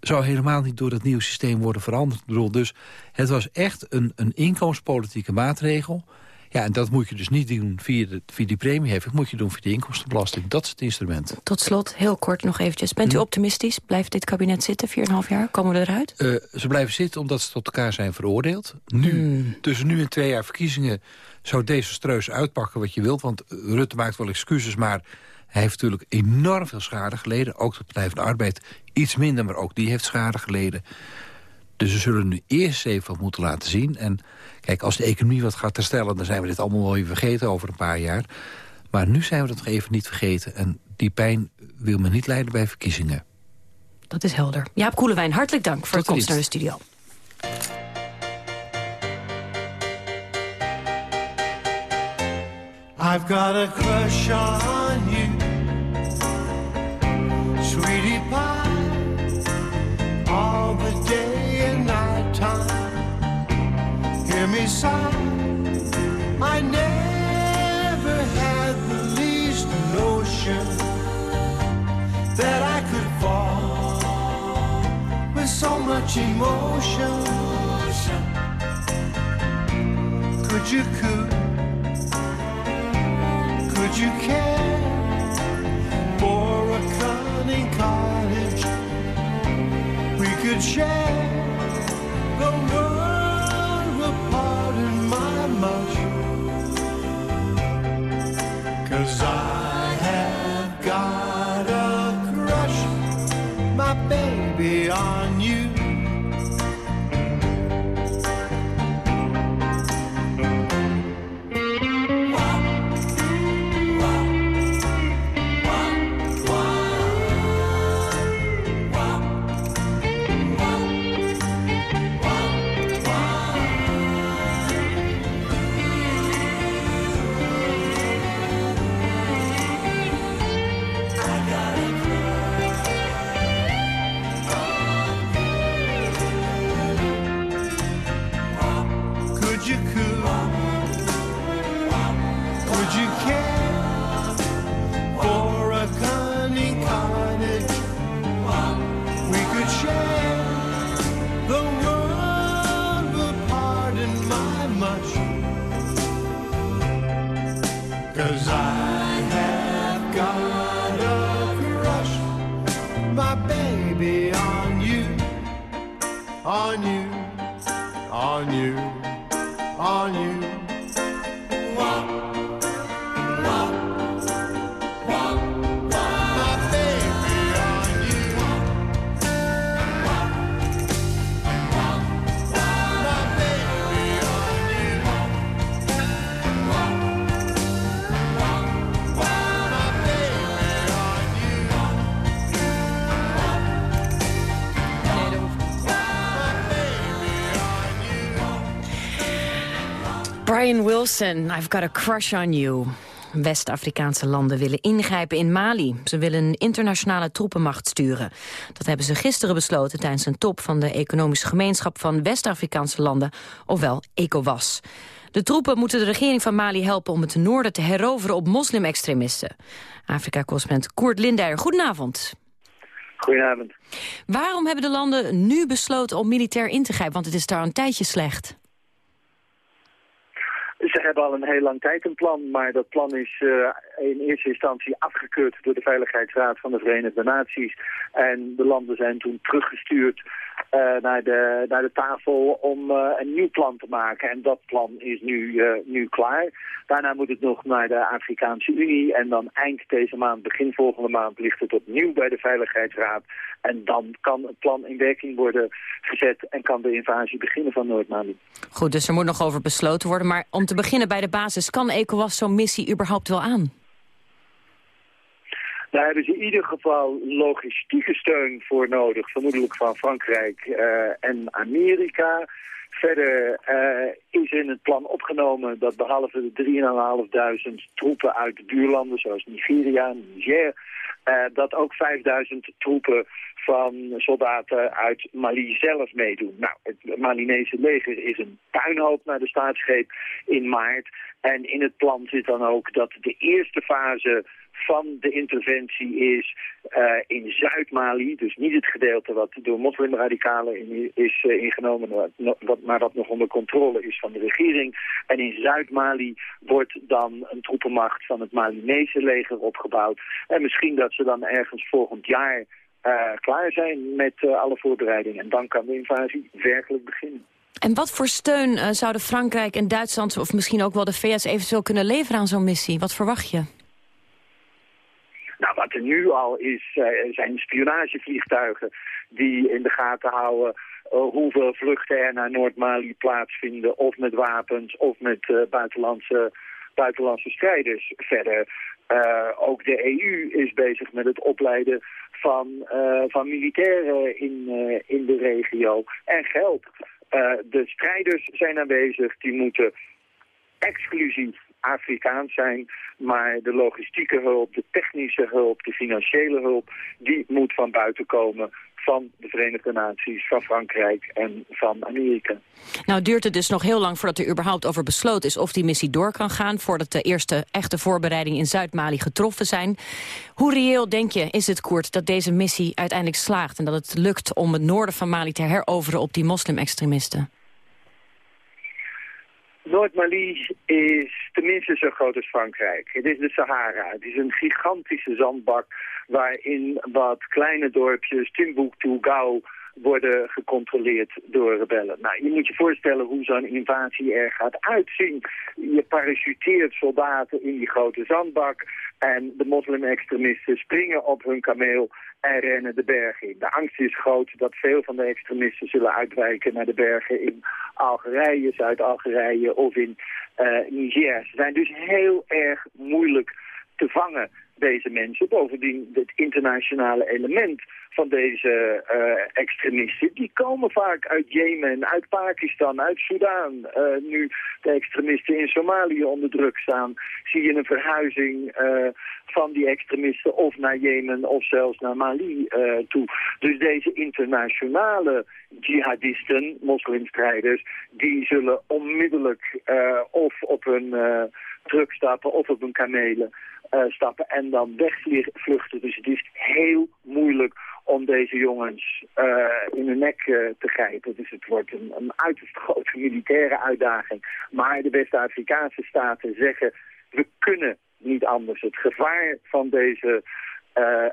zou helemaal niet door het nieuwe systeem worden veranderd. Ik bedoel, dus het was echt een, een inkomenspolitieke maatregel... Ja, en dat moet je dus niet doen via, de, via die premieheffing. moet je doen via de inkomstenbelasting. Dat is het instrument. Tot slot, heel kort nog eventjes. Bent u hm? optimistisch? Blijft dit kabinet zitten, 4,5 jaar? Komen we eruit? Uh, ze blijven zitten omdat ze tot elkaar zijn veroordeeld. Nu, hm. tussen nu en twee jaar verkiezingen zou desastreus uitpakken wat je wilt. Want Rutte maakt wel excuses, maar hij heeft natuurlijk enorm veel schade geleden. Ook de Partij van de Arbeid iets minder, maar ook die heeft schade geleden. Dus we zullen nu eerst even wat moeten laten zien. En kijk, als de economie wat gaat herstellen... dan zijn we dit allemaal wel weer vergeten over een paar jaar. Maar nu zijn we dat nog even niet vergeten. En die pijn wil me niet leiden bij verkiezingen. Dat is helder. Jaap Koelewijn, hartelijk dank voor de komst naar de studio. I've got a crush on you Sweetie pie All the day I never had the least notion that I could fall with so much emotion. Could you could? Could you care for a cunning cottage? We could share the world Cause I have got a crush, my baby, on Brian Wilson, I've got a crush on you. West-Afrikaanse landen willen ingrijpen in Mali. Ze willen een internationale troepenmacht sturen. Dat hebben ze gisteren besloten tijdens een top van de Economische Gemeenschap van West-Afrikaanse landen, ofwel ECOWAS. De troepen moeten de regering van Mali helpen om het noorden te heroveren op moslim-extremisten. Afrika-correspondent Koert Lindeyer, goedenavond. Goedenavond. Waarom hebben de landen nu besloten om militair in te grijpen? Want het is daar een tijdje slecht. Ze hebben al een heel lang tijd een plan, maar dat plan is uh, in eerste instantie afgekeurd door de Veiligheidsraad van de Verenigde Naties. En de landen zijn toen teruggestuurd uh, naar, de, naar de tafel om uh, een nieuw plan te maken. En dat plan is nu, nu klaar. Daarna moet het nog naar de Afrikaanse Unie en dan eind deze maand, begin volgende maand, ligt het opnieuw bij de Veiligheidsraad. En dan kan het plan in werking worden gezet en kan de invasie beginnen van Noord-Mali. Goed, dus er moet nog over besloten worden. Maar om te beginnen bij de basis, kan ECOWAS zo'n missie überhaupt wel aan? Daar hebben ze in ieder geval logistieke steun voor nodig, vermoedelijk van Frankrijk uh, en Amerika. Verder uh, is in het plan opgenomen dat behalve de 3.500 troepen uit de buurlanden, zoals Nigeria, Niger, uh, dat ook 5000 troepen van soldaten uit Mali zelf meedoen. Nou, het Malinese leger is een puinhoop naar de staatsgreep in maart. En in het plan zit dan ook dat de eerste fase van de interventie is uh, in Zuid-Mali, dus niet het gedeelte wat door moslimradicalen is uh, ingenomen, wat, maar nog onder controle is van de regering. En in Zuid-Mali wordt dan een troepenmacht van het Malinese leger opgebouwd. En misschien dat ze dan ergens volgend jaar uh, klaar zijn met alle voorbereidingen. En dan kan de invasie werkelijk beginnen. En wat voor steun zouden Frankrijk en Duitsland of misschien ook wel de VS eventueel kunnen leveren aan zo'n missie? Wat verwacht je? Nou, wat er nu al is, uh, zijn spionagevliegtuigen die in de gaten houden uh, hoeveel vluchten er naar Noord-Mali plaatsvinden. Of met wapens of met uh, buitenlandse, buitenlandse strijders. Verder, ook de EU is bezig met het opleiden van, van militairen in, in de regio. En geld. de strijders zijn aanwezig, die moeten exclusief Afrikaans zijn. Maar de logistieke hulp, de technische hulp, de financiële hulp... die moet van buiten komen van de Verenigde Naties, van Frankrijk en van Amerika. Nou duurt het dus nog heel lang voordat er überhaupt over besloten is of die missie door kan gaan, voordat de eerste echte voorbereidingen in Zuid-Mali getroffen zijn. Hoe reëel denk je, is het, Koert, dat deze missie uiteindelijk slaagt en dat het lukt om het noorden van Mali te heroveren op die moslim-extremisten? Noord-Mali is tenminste zo groot als Frankrijk. Het is de Sahara. Het is een gigantische zandbak waarin wat kleine dorpjes, Timbuktu, Gao, worden gecontroleerd door rebellen. Nou, je moet je voorstellen hoe zo'n invasie er gaat uitzien. Je parachuteert soldaten in die grote zandbak en de moslim-extremisten springen op hun kameel en rennen de bergen in. De angst is groot dat veel van de extremisten zullen uitwijken naar de bergen in Algerije, Zuid-Algerije of in uh, Niger. Ze zijn dus heel erg moeilijk te vangen deze mensen. Bovendien het internationale element van deze uh, extremisten. Die komen vaak uit Jemen, uit Pakistan, uit Soudaan. Uh, nu de extremisten in Somalië onder druk staan, zie je een verhuizing uh, van die extremisten of naar Jemen of zelfs naar Mali toe. Dus deze internationale jihadisten, moslimstrijders, die zullen onmiddellijk of op hun druk stappen of op hun kamelen uh, stappen en dan wegvluchten. Dus het is heel moeilijk om deze jongens uh, in de nek uh, te grijpen. Dus het wordt een, een uiterst grote militaire uitdaging. Maar de West-Afrikaanse staten zeggen, we kunnen niet anders. Het gevaar van deze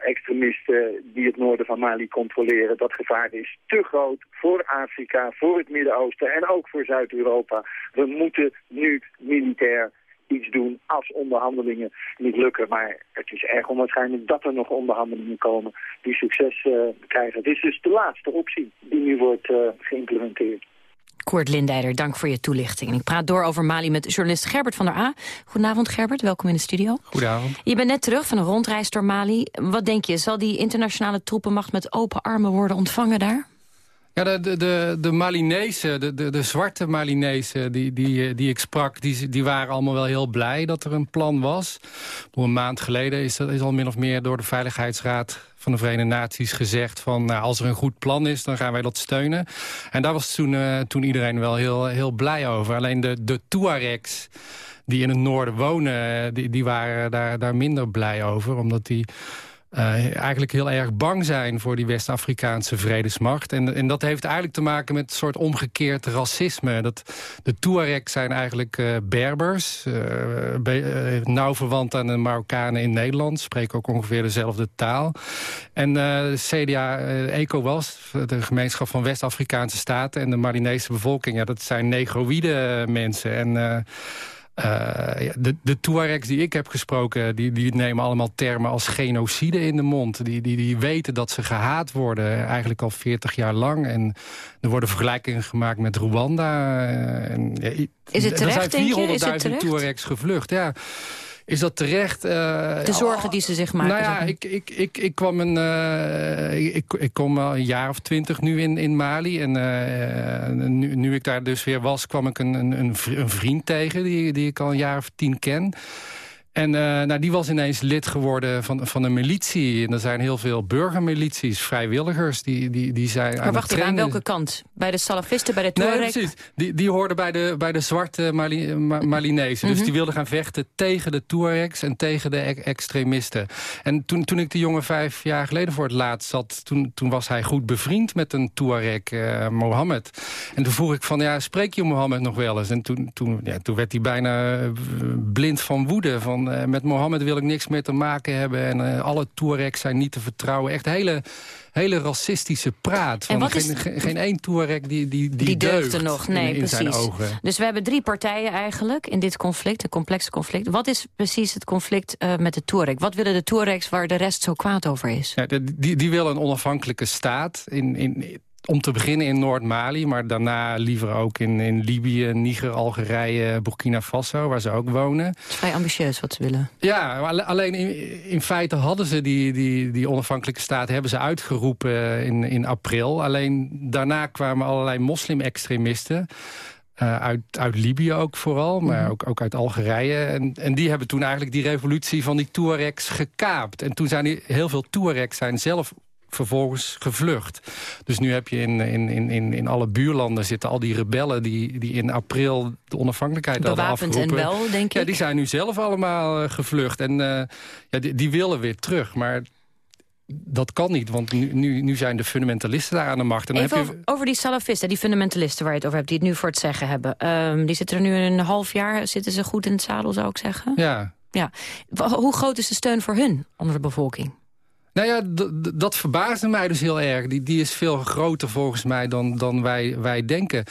extremisten die het noorden van Mali controleren, dat gevaar is te groot voor Afrika, voor het Midden-Oosten en ook voor Zuid-Europa. We moeten nu militair iets doen als onderhandelingen niet lukken. Maar het is erg onwaarschijnlijk dat er nog onderhandelingen komen die succes uh, krijgen. Het is dus de laatste optie die nu wordt uh, geïmplementeerd. Koert Lindeider, dank voor je toelichting. Ik praat door over Mali met journalist Gerbert van der A. Goedenavond Gerbert, welkom in de studio. Goedenavond. Je bent net terug van een rondreis door Mali. Wat denk je, zal die internationale troepenmacht met open armen worden ontvangen daar? Ja, de, de, de, Malinezen, de, de, de zwarte Malinezen die, die, die ik sprak... Die, die waren allemaal wel heel blij dat er een plan was. Een maand geleden is, is al min of meer door de Veiligheidsraad van de Verenigde Naties gezegd... van nou, als er een goed plan is, dan gaan wij dat steunen. En daar was toen, uh, toen iedereen wel heel, heel blij over. Alleen de, de Tuaregs die in het noorden wonen, die, die waren daar, daar minder blij over. Omdat die uh, eigenlijk heel erg bang zijn voor die West-Afrikaanse vredesmacht. En, en dat heeft eigenlijk te maken met een soort omgekeerd racisme. Dat, de Tuareg zijn eigenlijk uh, Berbers, uh, nauw verwant aan de Marokkanen in Nederland. Spreken ook ongeveer dezelfde taal. En CDA, ECOWAS, de gemeenschap van West-Afrikaanse staten... en de Malinese bevolking, ja, dat zijn negroïde mensen. En... Uh, de, de Tuaregs die ik heb gesproken, die, die nemen allemaal termen als genocide in de mond. Die, die, die weten dat ze gehaat worden, eigenlijk al 40 jaar lang. En er worden vergelijkingen gemaakt met Rwanda. Uh, en, ja, is het terecht, Er zijn 400.000 Tuaregs gevlucht, ja. Is dat terecht? Uh, de zorgen die ze zich maken. Nou ja, ik, ik, ik, ik kwam een, uh, ik, ik kom al een jaar of twintig nu in, in Mali. En uh, nu, nu ik daar dus weer was, kwam ik een, een, een vriend tegen... Die, die ik al een jaar of tien ken. En uh, nou, die was ineens lid geworden van, van een militie. En er zijn heel veel burgermilities, vrijwilligers. Die, die, die zijn maar wacht even, aan welke kant? Bij de salafisten, bij de Tuareg? Nee, precies. Die, die hoorden bij de, bij de zwarte Mali, Ma, Malinezen. Dus mhm. die wilden gaan vechten tegen de Tuaregs en tegen de e extremisten. En toen, toen ik die jongen vijf jaar geleden voor het laatst zat... toen, toen was hij goed bevriend met een Tuareg, uh, Mohammed. En toen vroeg ik van, ja, spreek je Mohammed nog wel eens? En toen, toen, ja, toen werd hij bijna uh, blind van woede... Van, uh, met Mohammed wil ik niks meer te maken hebben... en uh, alle Touaregs zijn niet te vertrouwen. Echt hele, hele racistische praat. Van geen, is... geen, geen één Touareg die, die, die, die deugde nog, nee, in, precies. zijn ogen. Dus we hebben drie partijen eigenlijk in dit conflict, een complex conflict. Wat is precies het conflict uh, met de Touareg? Wat willen de Touaregs waar de rest zo kwaad over is? Ja, die, die willen een onafhankelijke staat in, in, om te beginnen in Noord-Mali, maar daarna liever ook in, in Libië, Niger, Algerije, Burkina Faso, waar ze ook wonen. Het is vrij ambitieus wat ze willen. Ja, alleen in, in feite hadden ze die, die, die onafhankelijke staat hebben ze uitgeroepen in, in april. Alleen daarna kwamen allerlei moslim-extremisten Uh, uit, uit Libië ook vooral, maar ook, ook uit Algerije. En, en die hebben toen eigenlijk die revolutie van die Tuaregs gekaapt. En toen zijn die, heel veel Tuaregs zijn zelf vervolgens gevlucht. Dus nu heb je in, in, in, in alle buurlanden zitten al die rebellen... die, die in april de onafhankelijkheid Bewapend hadden afgeroepen. en wel, denk ik. Ja, die zijn nu zelf allemaal uh, gevlucht. En uh, ja, die, die willen weer terug, maar dat kan niet, want nu, nu, nu, zijn de fundamentalisten daar aan de macht. En dan Even heb je... over, over, die salafisten, die fundamentalisten waar je het over hebt... die het nu voor het zeggen hebben. Um, die zitten er nu een half jaar, zitten ze goed in het zadel, zou ik zeggen? Ja. ja. Hoe groot is de steun voor hun onder de bevolking? Nou ja, dat verbaasde mij dus heel erg. Die, die is veel groter volgens mij dan, dan wij, wij denken.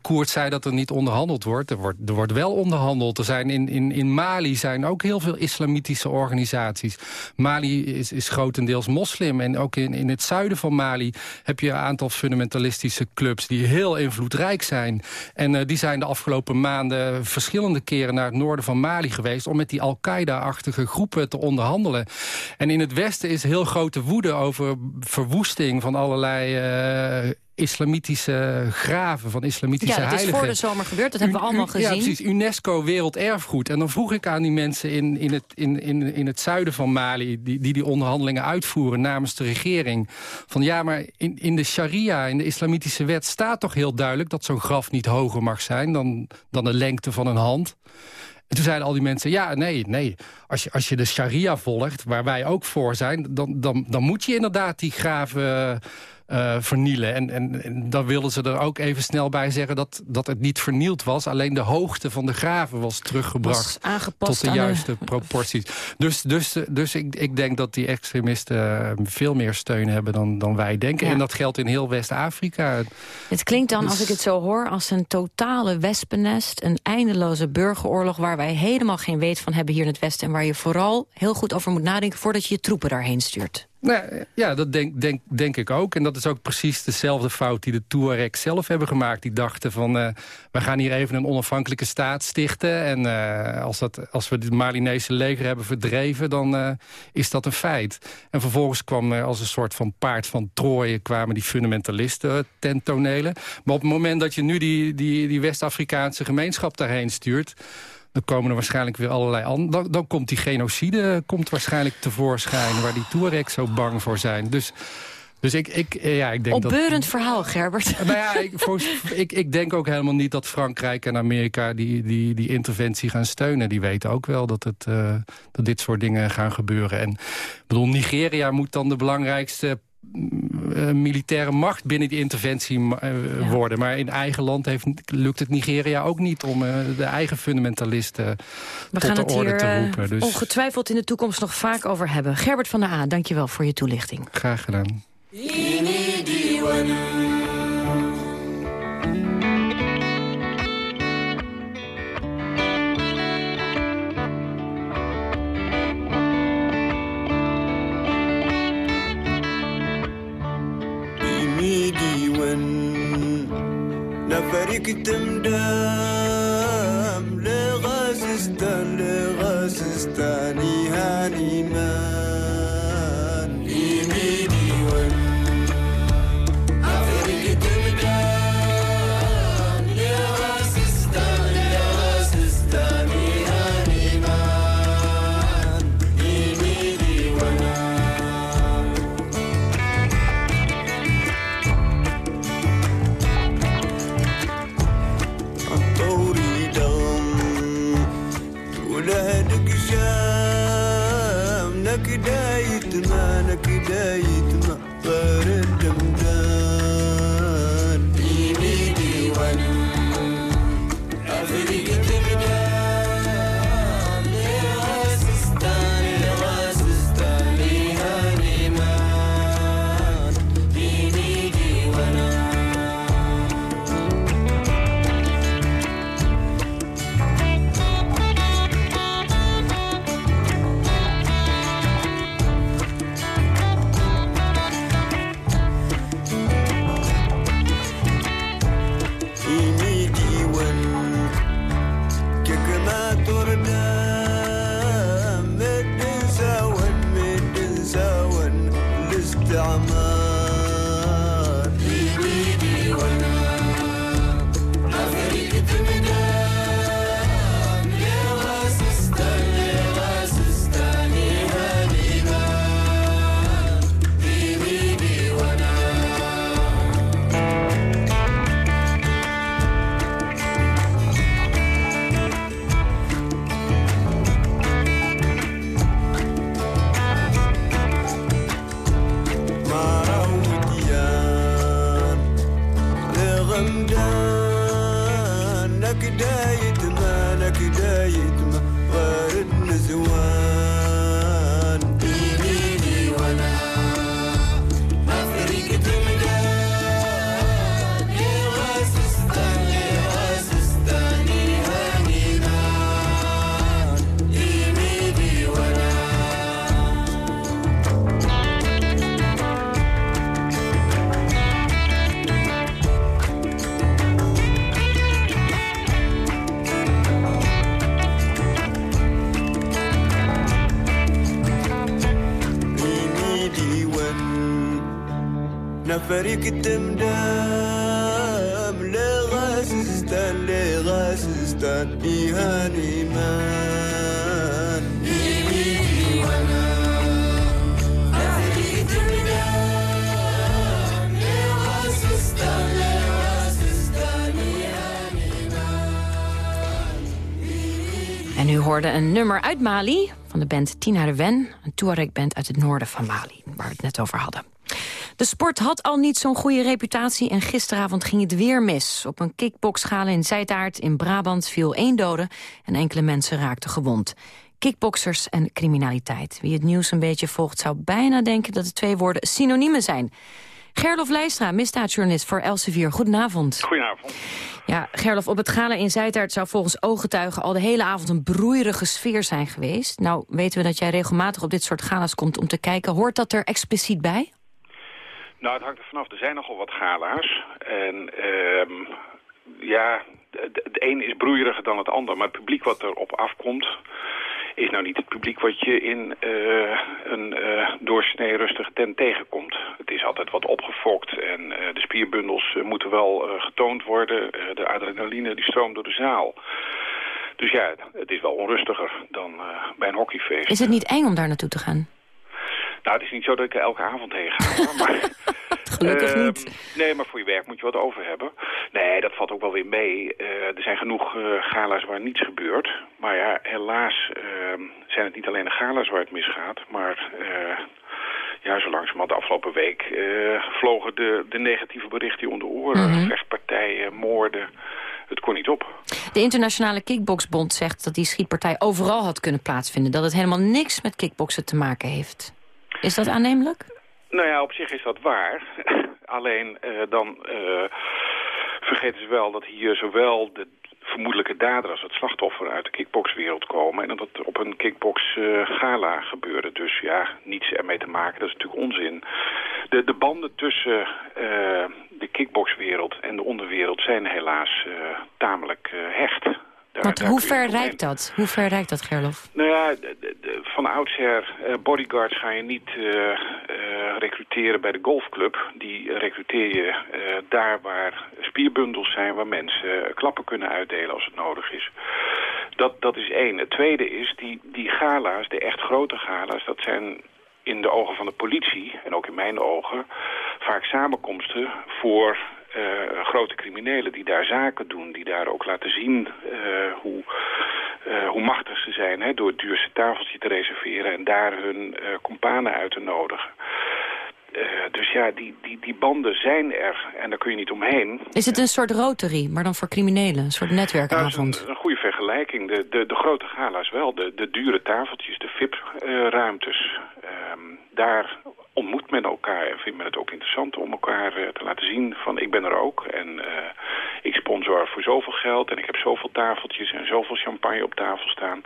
Koert zei dat er niet onderhandeld wordt. Er wordt, er wordt wel onderhandeld. Er zijn in, in, in Mali zijn ook heel veel islamitische organisaties. Mali is, is grotendeels moslim. En ook in, in het zuiden van Mali heb je een aantal fundamentalistische clubs... die heel invloedrijk zijn. En uh, die zijn de afgelopen maanden verschillende keren... naar het noorden van Mali geweest... om met die Al-Qaeda-achtige groepen te onderhandelen. En in het westen is heel grote woede over verwoesting van allerlei uh, islamitische graven, van islamitische heiligen. Ja, dat is voor de zomer gebeurd, dat hebben we allemaal gezien. Ja, precies. UNESCO Werelderfgoed. En dan vroeg ik aan die mensen in, in, het, in, in, in het zuiden van Mali... Die, die die onderhandelingen uitvoeren namens de regering... van ja, maar in, in de sharia, in de islamitische wet... staat toch heel duidelijk dat zo'n graf niet hoger mag zijn... dan, dan de lengte van een hand. En toen zeiden al die mensen, ja, nee, nee. Als je, als je de sharia volgt, waar wij ook voor zijn... dan, dan, dan moet je inderdaad die graven uh, vernielen. En, en, en, dan wilden ze er ook even snel bij zeggen dat, dat het niet vernield was. Alleen de hoogte van de graven was teruggebracht was tot de juiste de... proporties. Dus, dus, dus ik, ik denk dat die extremisten veel meer steun hebben dan, dan wij denken. Ja. En dat geldt in heel West-Afrika. Het klinkt dan, Dus- als ik het zo hoor, als een totale wespennest. Een eindeloze burgeroorlog waar wij helemaal geen weet van hebben hier in het Westen. En waar je vooral heel goed over moet nadenken voordat je je troepen daarheen stuurt. Nou, ja, dat denk, denk, denk ik ook. En dat is ook precies dezelfde fout die de Tuareg zelf hebben gemaakt. Die dachten van, uh, we gaan hier even een onafhankelijke staat stichten. En uh, als, dat, als we het Malinese leger hebben verdreven, dan uh, is dat een feit. En vervolgens kwam er als een soort van paard van Troje... kwamen die fundamentalisten ten tonele. Maar op het moment dat je nu die, die, die West-Afrikaanse gemeenschap daarheen stuurt... Dan komen er waarschijnlijk weer allerlei andere... Dan, dan, komt die genocide komt waarschijnlijk tevoorschijn... waar die Tuareg zo bang voor zijn. Dus, dus ik, ik, ja, ik denk Opbeurend dat... verhaal, Gerbert. Nou ja, ik, ik, ik denk ook helemaal niet dat Frankrijk en Amerika... die, die, die interventie gaan steunen. Die weten ook wel dat, het, uh, dat dit soort dingen gaan gebeuren. En ik bedoel, Nigeria moet dan de belangrijkste militaire macht binnen die interventie ja. worden. Maar in eigen land heeft, lukt het Nigeria ook niet om uh, de eigen fundamentalisten We tot de orde hier te roepen. Dus ongetwijfeld in de toekomst nog vaak over hebben. Gerbert van der A, dankjewel voor je toelichting. Graag gedaan. نفرك تمدام نفريك تمدام لغاسستان لغاسستان إيهاني مان إيميني وانا نفريك تمدام لغاسستان لغاسستان إيهاني En u hoorde een nummer uit Mali van de band Tina de Wen. Een Tuareg-band uit het noorden van Mali, waar we het net over hadden. De sport had al niet zo'n goede reputatie en gisteravond ging het weer mis. Op een kickboxgala in Zijtaart in Brabant viel één dode en enkele mensen raakten gewond. Kickboxers en criminaliteit. Wie het nieuws een beetje volgt zou bijna denken dat de twee woorden synoniemen zijn. Gerlof Leistra, misdaadjournalist voor Elsevier. Goedenavond. Goedenavond. Ja, Gerlof, op het gala in Zijtaart zou volgens ooggetuigen al de hele avond een broeierige sfeer zijn geweest. Nou weten we dat jij regelmatig op dit soort gala's komt om te kijken. Hoort dat er expliciet bij? Nou, het hangt er vanaf. Er zijn nogal wat gala's. En ehm ja, het een is broeieriger dan het ander. Maar het publiek wat erop afkomt is nou niet het publiek wat je in eh, een uh, doorsnee rustige tent tegenkomt. Het is altijd wat opgefokt en eh, de spierbundels eh, moeten wel eh, getoond worden. Eh, de adrenaline die stroomt door de zaal. Dus ja, het is wel onrustiger dan eh, bij een hockeyfeest. Is het niet eng om daar naartoe te gaan? Nou, het is niet zo dat ik er elke avond heen ga. maar, [LAUGHS] Gelukkig Ehm, niet. Nee, maar voor je werk moet je wat over hebben. Nee, dat valt ook wel weer mee. Eh, er zijn genoeg eh, gala's waar niets gebeurt. Maar ja, helaas ehm, zijn het niet alleen de gala's waar het misgaat. Maar eh, ja, zo langzamerhand de afgelopen week vlogen de, de negatieve berichten de oren. Vechtpartijen, moorden. Het kon niet op. De Internationale Kickboxbond zegt dat die schietpartij overal had kunnen plaatsvinden. Dat het helemaal niks met kickboksen te maken heeft. Is dat aannemelijk? Nou ja, op zich is dat waar. [LAUGHS] Alleen eh, dan eh, vergeten ze wel dat hier zowel de vermoedelijke dader als het slachtoffer uit de kickboxwereld komen. En dat het op een kickbox eh, gala gebeurde. Dus ja, niets ermee te maken, dat is natuurlijk onzin. De, de banden tussen de kickboxwereld en de onderwereld zijn helaas tamelijk hecht. Daar- Want daar hoe ver reikt dat? Hoe ver reikt dat, Gerlof? Nou ja, van oudsher eh, bodyguards ga je niet eh, recruteren bij de golfclub. Die recruteer je daar waar spierbundels zijn, waar mensen klappen kunnen uitdelen als het nodig is. Dat, dat is één. Het tweede is, die, die gala's, de echt grote gala's, dat zijn in de ogen van de politie, en ook in mijn ogen, vaak samenkomsten voor eh, grote criminelen die daar zaken doen, die daar ook laten zien eh, hoe, eh, hoe machtig ze zijn hè, door het duurste tafeltje te reserveren en daar hun companen uit te nodigen. Dus ja, die, die, die banden zijn er en daar kun je niet omheen. Is het een soort rotary, maar dan voor criminelen? Een soort Nou, dat is netwerkavond? een, een goede vergelijking. De, de, de grote gala's wel, de, de dure tafeltjes, de VIP-ruimtes. Ehm, daar ontmoet men elkaar en vindt men het ook interessant om elkaar eh, te laten zien van ik ben er ook. En eh, ik sponsor voor zoveel geld en ik heb zoveel tafeltjes en zoveel champagne op tafel staan.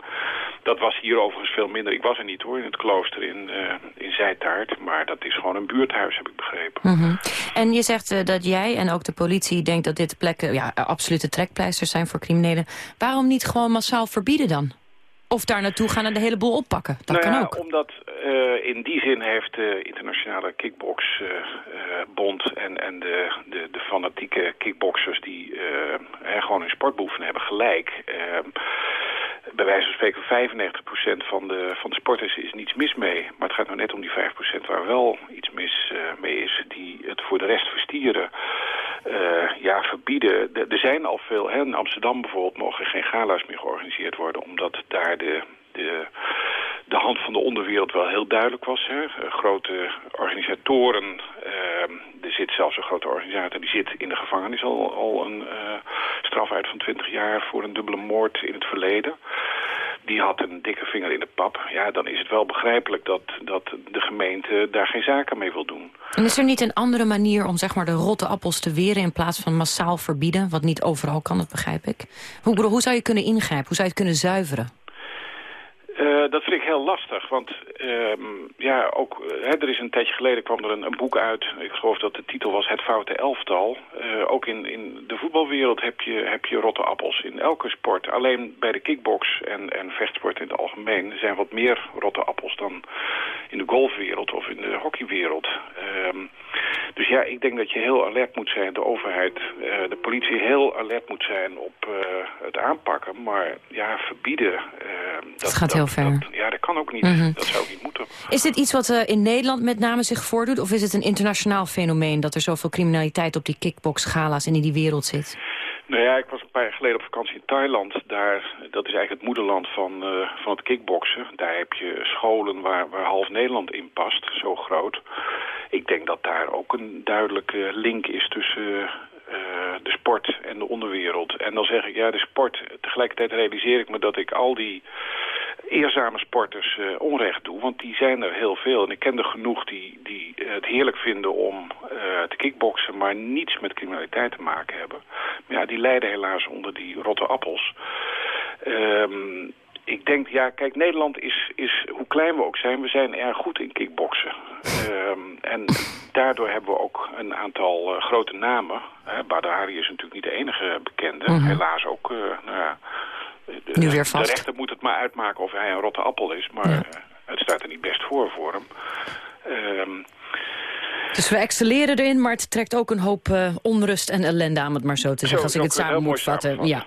Dat was hier overigens veel minder. Ik was er niet hoor, in het klooster in, eh in Zijtaart. Maar dat is gewoon een buurthuis, heb ik begrepen. Mhm. En je zegt dat jij en ook de politie denkt dat dit plekken ja, absolute trekpleisters zijn voor criminelen. Waarom niet gewoon massaal verbieden dan? Of daar naartoe gaan en de hele boel oppakken? Dat nou kan ja, ook. omdat eh, in die zin heeft de internationale kickboxbond en, en de, de, de fanatieke kickboxers die eh, hè, gewoon hun sport beoefenen hebben gelijk. Eh, bij wijze van spreken 95% van de, van de sporters is niets mis mee. Maar het gaat nou net om die 5% waar wel iets mis eh, mee is, die het voor de rest verstieren. Eh, ja, verbieden. De- Er zijn al veel, hè, in Amsterdam bijvoorbeeld mogen geen gala's meer georganiseerd worden, omdat daar de, de, de hand van de onderwereld wel heel duidelijk was. Hè. Eh, grote organisatoren, eh, er zit zelfs een grote organisator, die zit in de gevangenis al, al een eh, straf uit van 20 jaar voor een dubbele moord in het verleden. Die had een dikke vinger in de pap. Ja, dan is het wel begrijpelijk dat, dat de gemeente daar geen zaken mee wil doen. En is er niet een andere manier om zeg maar, de rotte appels te weren... in plaats van massaal verbieden, wat niet overal kan, dat begrijp ik? Hoe, hoe zou je kunnen ingrijpen? Hoe zou je het kunnen zuiveren? Eh, dat vind ik heel lastig, want ehm, ja, ook, eh, hè, er is een tijdje geleden kwam er een, een boek uit. Ik geloof dat de titel was Het Foute Elftal. Eh, ook in, in de voetbalwereld heb je, heb je rotte appels in elke sport. Alleen bij de kickbox en, en vechtsport in het algemeen zijn wat meer rotte appels dan in de golfwereld of in de hockeywereld. Ehm, dus ja, ik denk dat je heel alert moet zijn, de overheid, de politie heel alert moet zijn op het aanpakken. Maar ja, verbieden... eh, Dat gaat heel ja, dat kan ook niet. Mhm. Dat zou niet moeten. Is dit iets wat eh, in Nederland met name zich voordoet? Of is het een internationaal fenomeen dat er zoveel criminaliteit op die kickbox-gala's en in die wereld zit? Nou ja, ik was een paar jaar geleden op vakantie in Thailand. Daar, dat is eigenlijk het moederland van, eh, van het kickboksen. Daar heb je scholen waar, waar half Nederland in past, zo groot. Ik denk dat daar ook een duidelijke link is tussen eh, de sport en de onderwereld. En dan zeg ik, ja, de sport. Tegelijkertijd realiseer ik me dat ik al die eerzame sporters eh, onrecht doe. Want die zijn er heel veel. En ik ken er genoeg die, die eh, het heerlijk vinden om eh, te kickboksen... maar niets met criminaliteit te maken hebben. Maar ja, die lijden helaas onder die rotte appels. Ehm, ik denk, ja, kijk, Nederland is, is, hoe klein we ook zijn... we zijn erg goed in kickboksen. Ehm, en daardoor hebben we ook een aantal grote namen. Uh, is natuurlijk niet de enige bekende. Mhm. Helaas ook, nou ja... De, Nu weer vast. De rechter moet het maar uitmaken of hij een rotte appel is. Maar Ja. eh, het staat er niet best voor voor hem. Ehm, Dus we excelleren erin, maar het trekt ook een hoop eh, onrust en ellende aan, om het maar zo te zeggen. Als ik het samen moet vatten. Ja.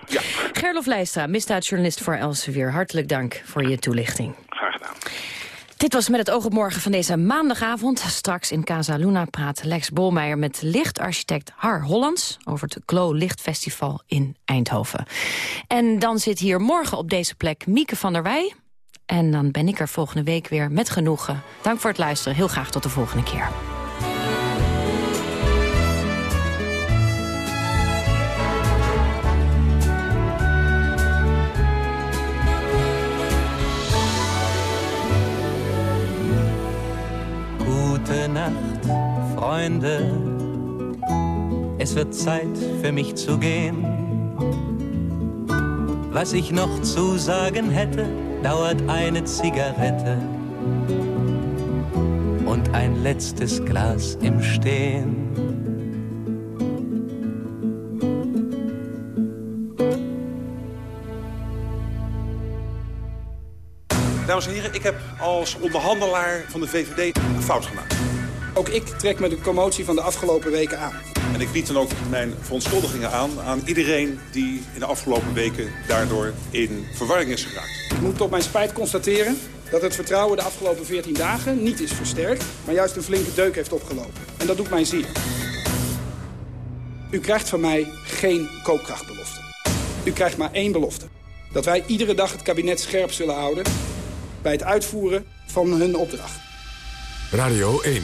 Gerlof Leijstra, misdaadjournalist voor Elsevier. Hartelijk dank voor je toelichting. Graag gedaan. Dit was met het oog op morgen van deze maandagavond. Straks in Casa Luna praat Lex Bolmeijer met lichtarchitect Har Hollands... over het Klo Lichtfestival in Eindhoven. En dan zit hier morgen op deze plek Mieke van der Wij. En dan ben ik er volgende week weer met genoegen. Dank voor het luisteren. Heel graag tot de volgende keer. Nacht, Freunde. Es wird Zeit für mich zu gehen. Was ich noch zu sagen hätte, dauert eine Zigarette und ein letztes Glas im Stehen. Dames en heren, ik heb als onderhandelaar van de VVD een fout gemaakt. Ook ik trek me de commotie van de afgelopen weken aan. En ik bied dan ook mijn verontschuldigingen aan aan iedereen die in de afgelopen weken daardoor in verwarring is geraakt. Ik moet tot mijn spijt constateren dat het vertrouwen de afgelopen 14 dagen niet is versterkt, maar juist een flinke deuk heeft opgelopen. En dat doet mij zeer. U krijgt van mij geen koopkrachtbelofte. U krijgt maar één belofte. Dat wij iedere dag het kabinet scherp zullen houden bij het uitvoeren van hun opdracht. Radio 1.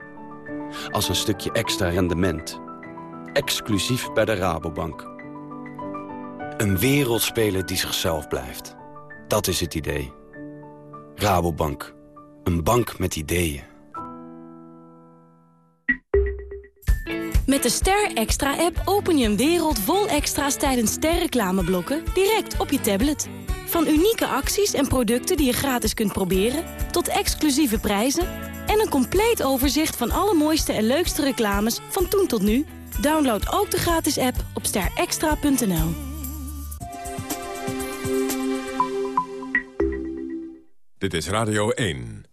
Als een stukje extra rendement. Exclusief bij de Rabobank. Een wereldspeler die zichzelf blijft. Dat is het idee. Rabobank. Een bank met ideeën. Met de Ster Extra-app open je een wereld vol extra's tijdens sterreclameblokken direct op je tablet. Van unieke acties en producten die je gratis kunt proberen, tot exclusieve prijzen en een compleet overzicht van alle mooiste en leukste reclames van toen tot nu. Download ook de gratis app op sterextra.nl. Dit is Radio 1.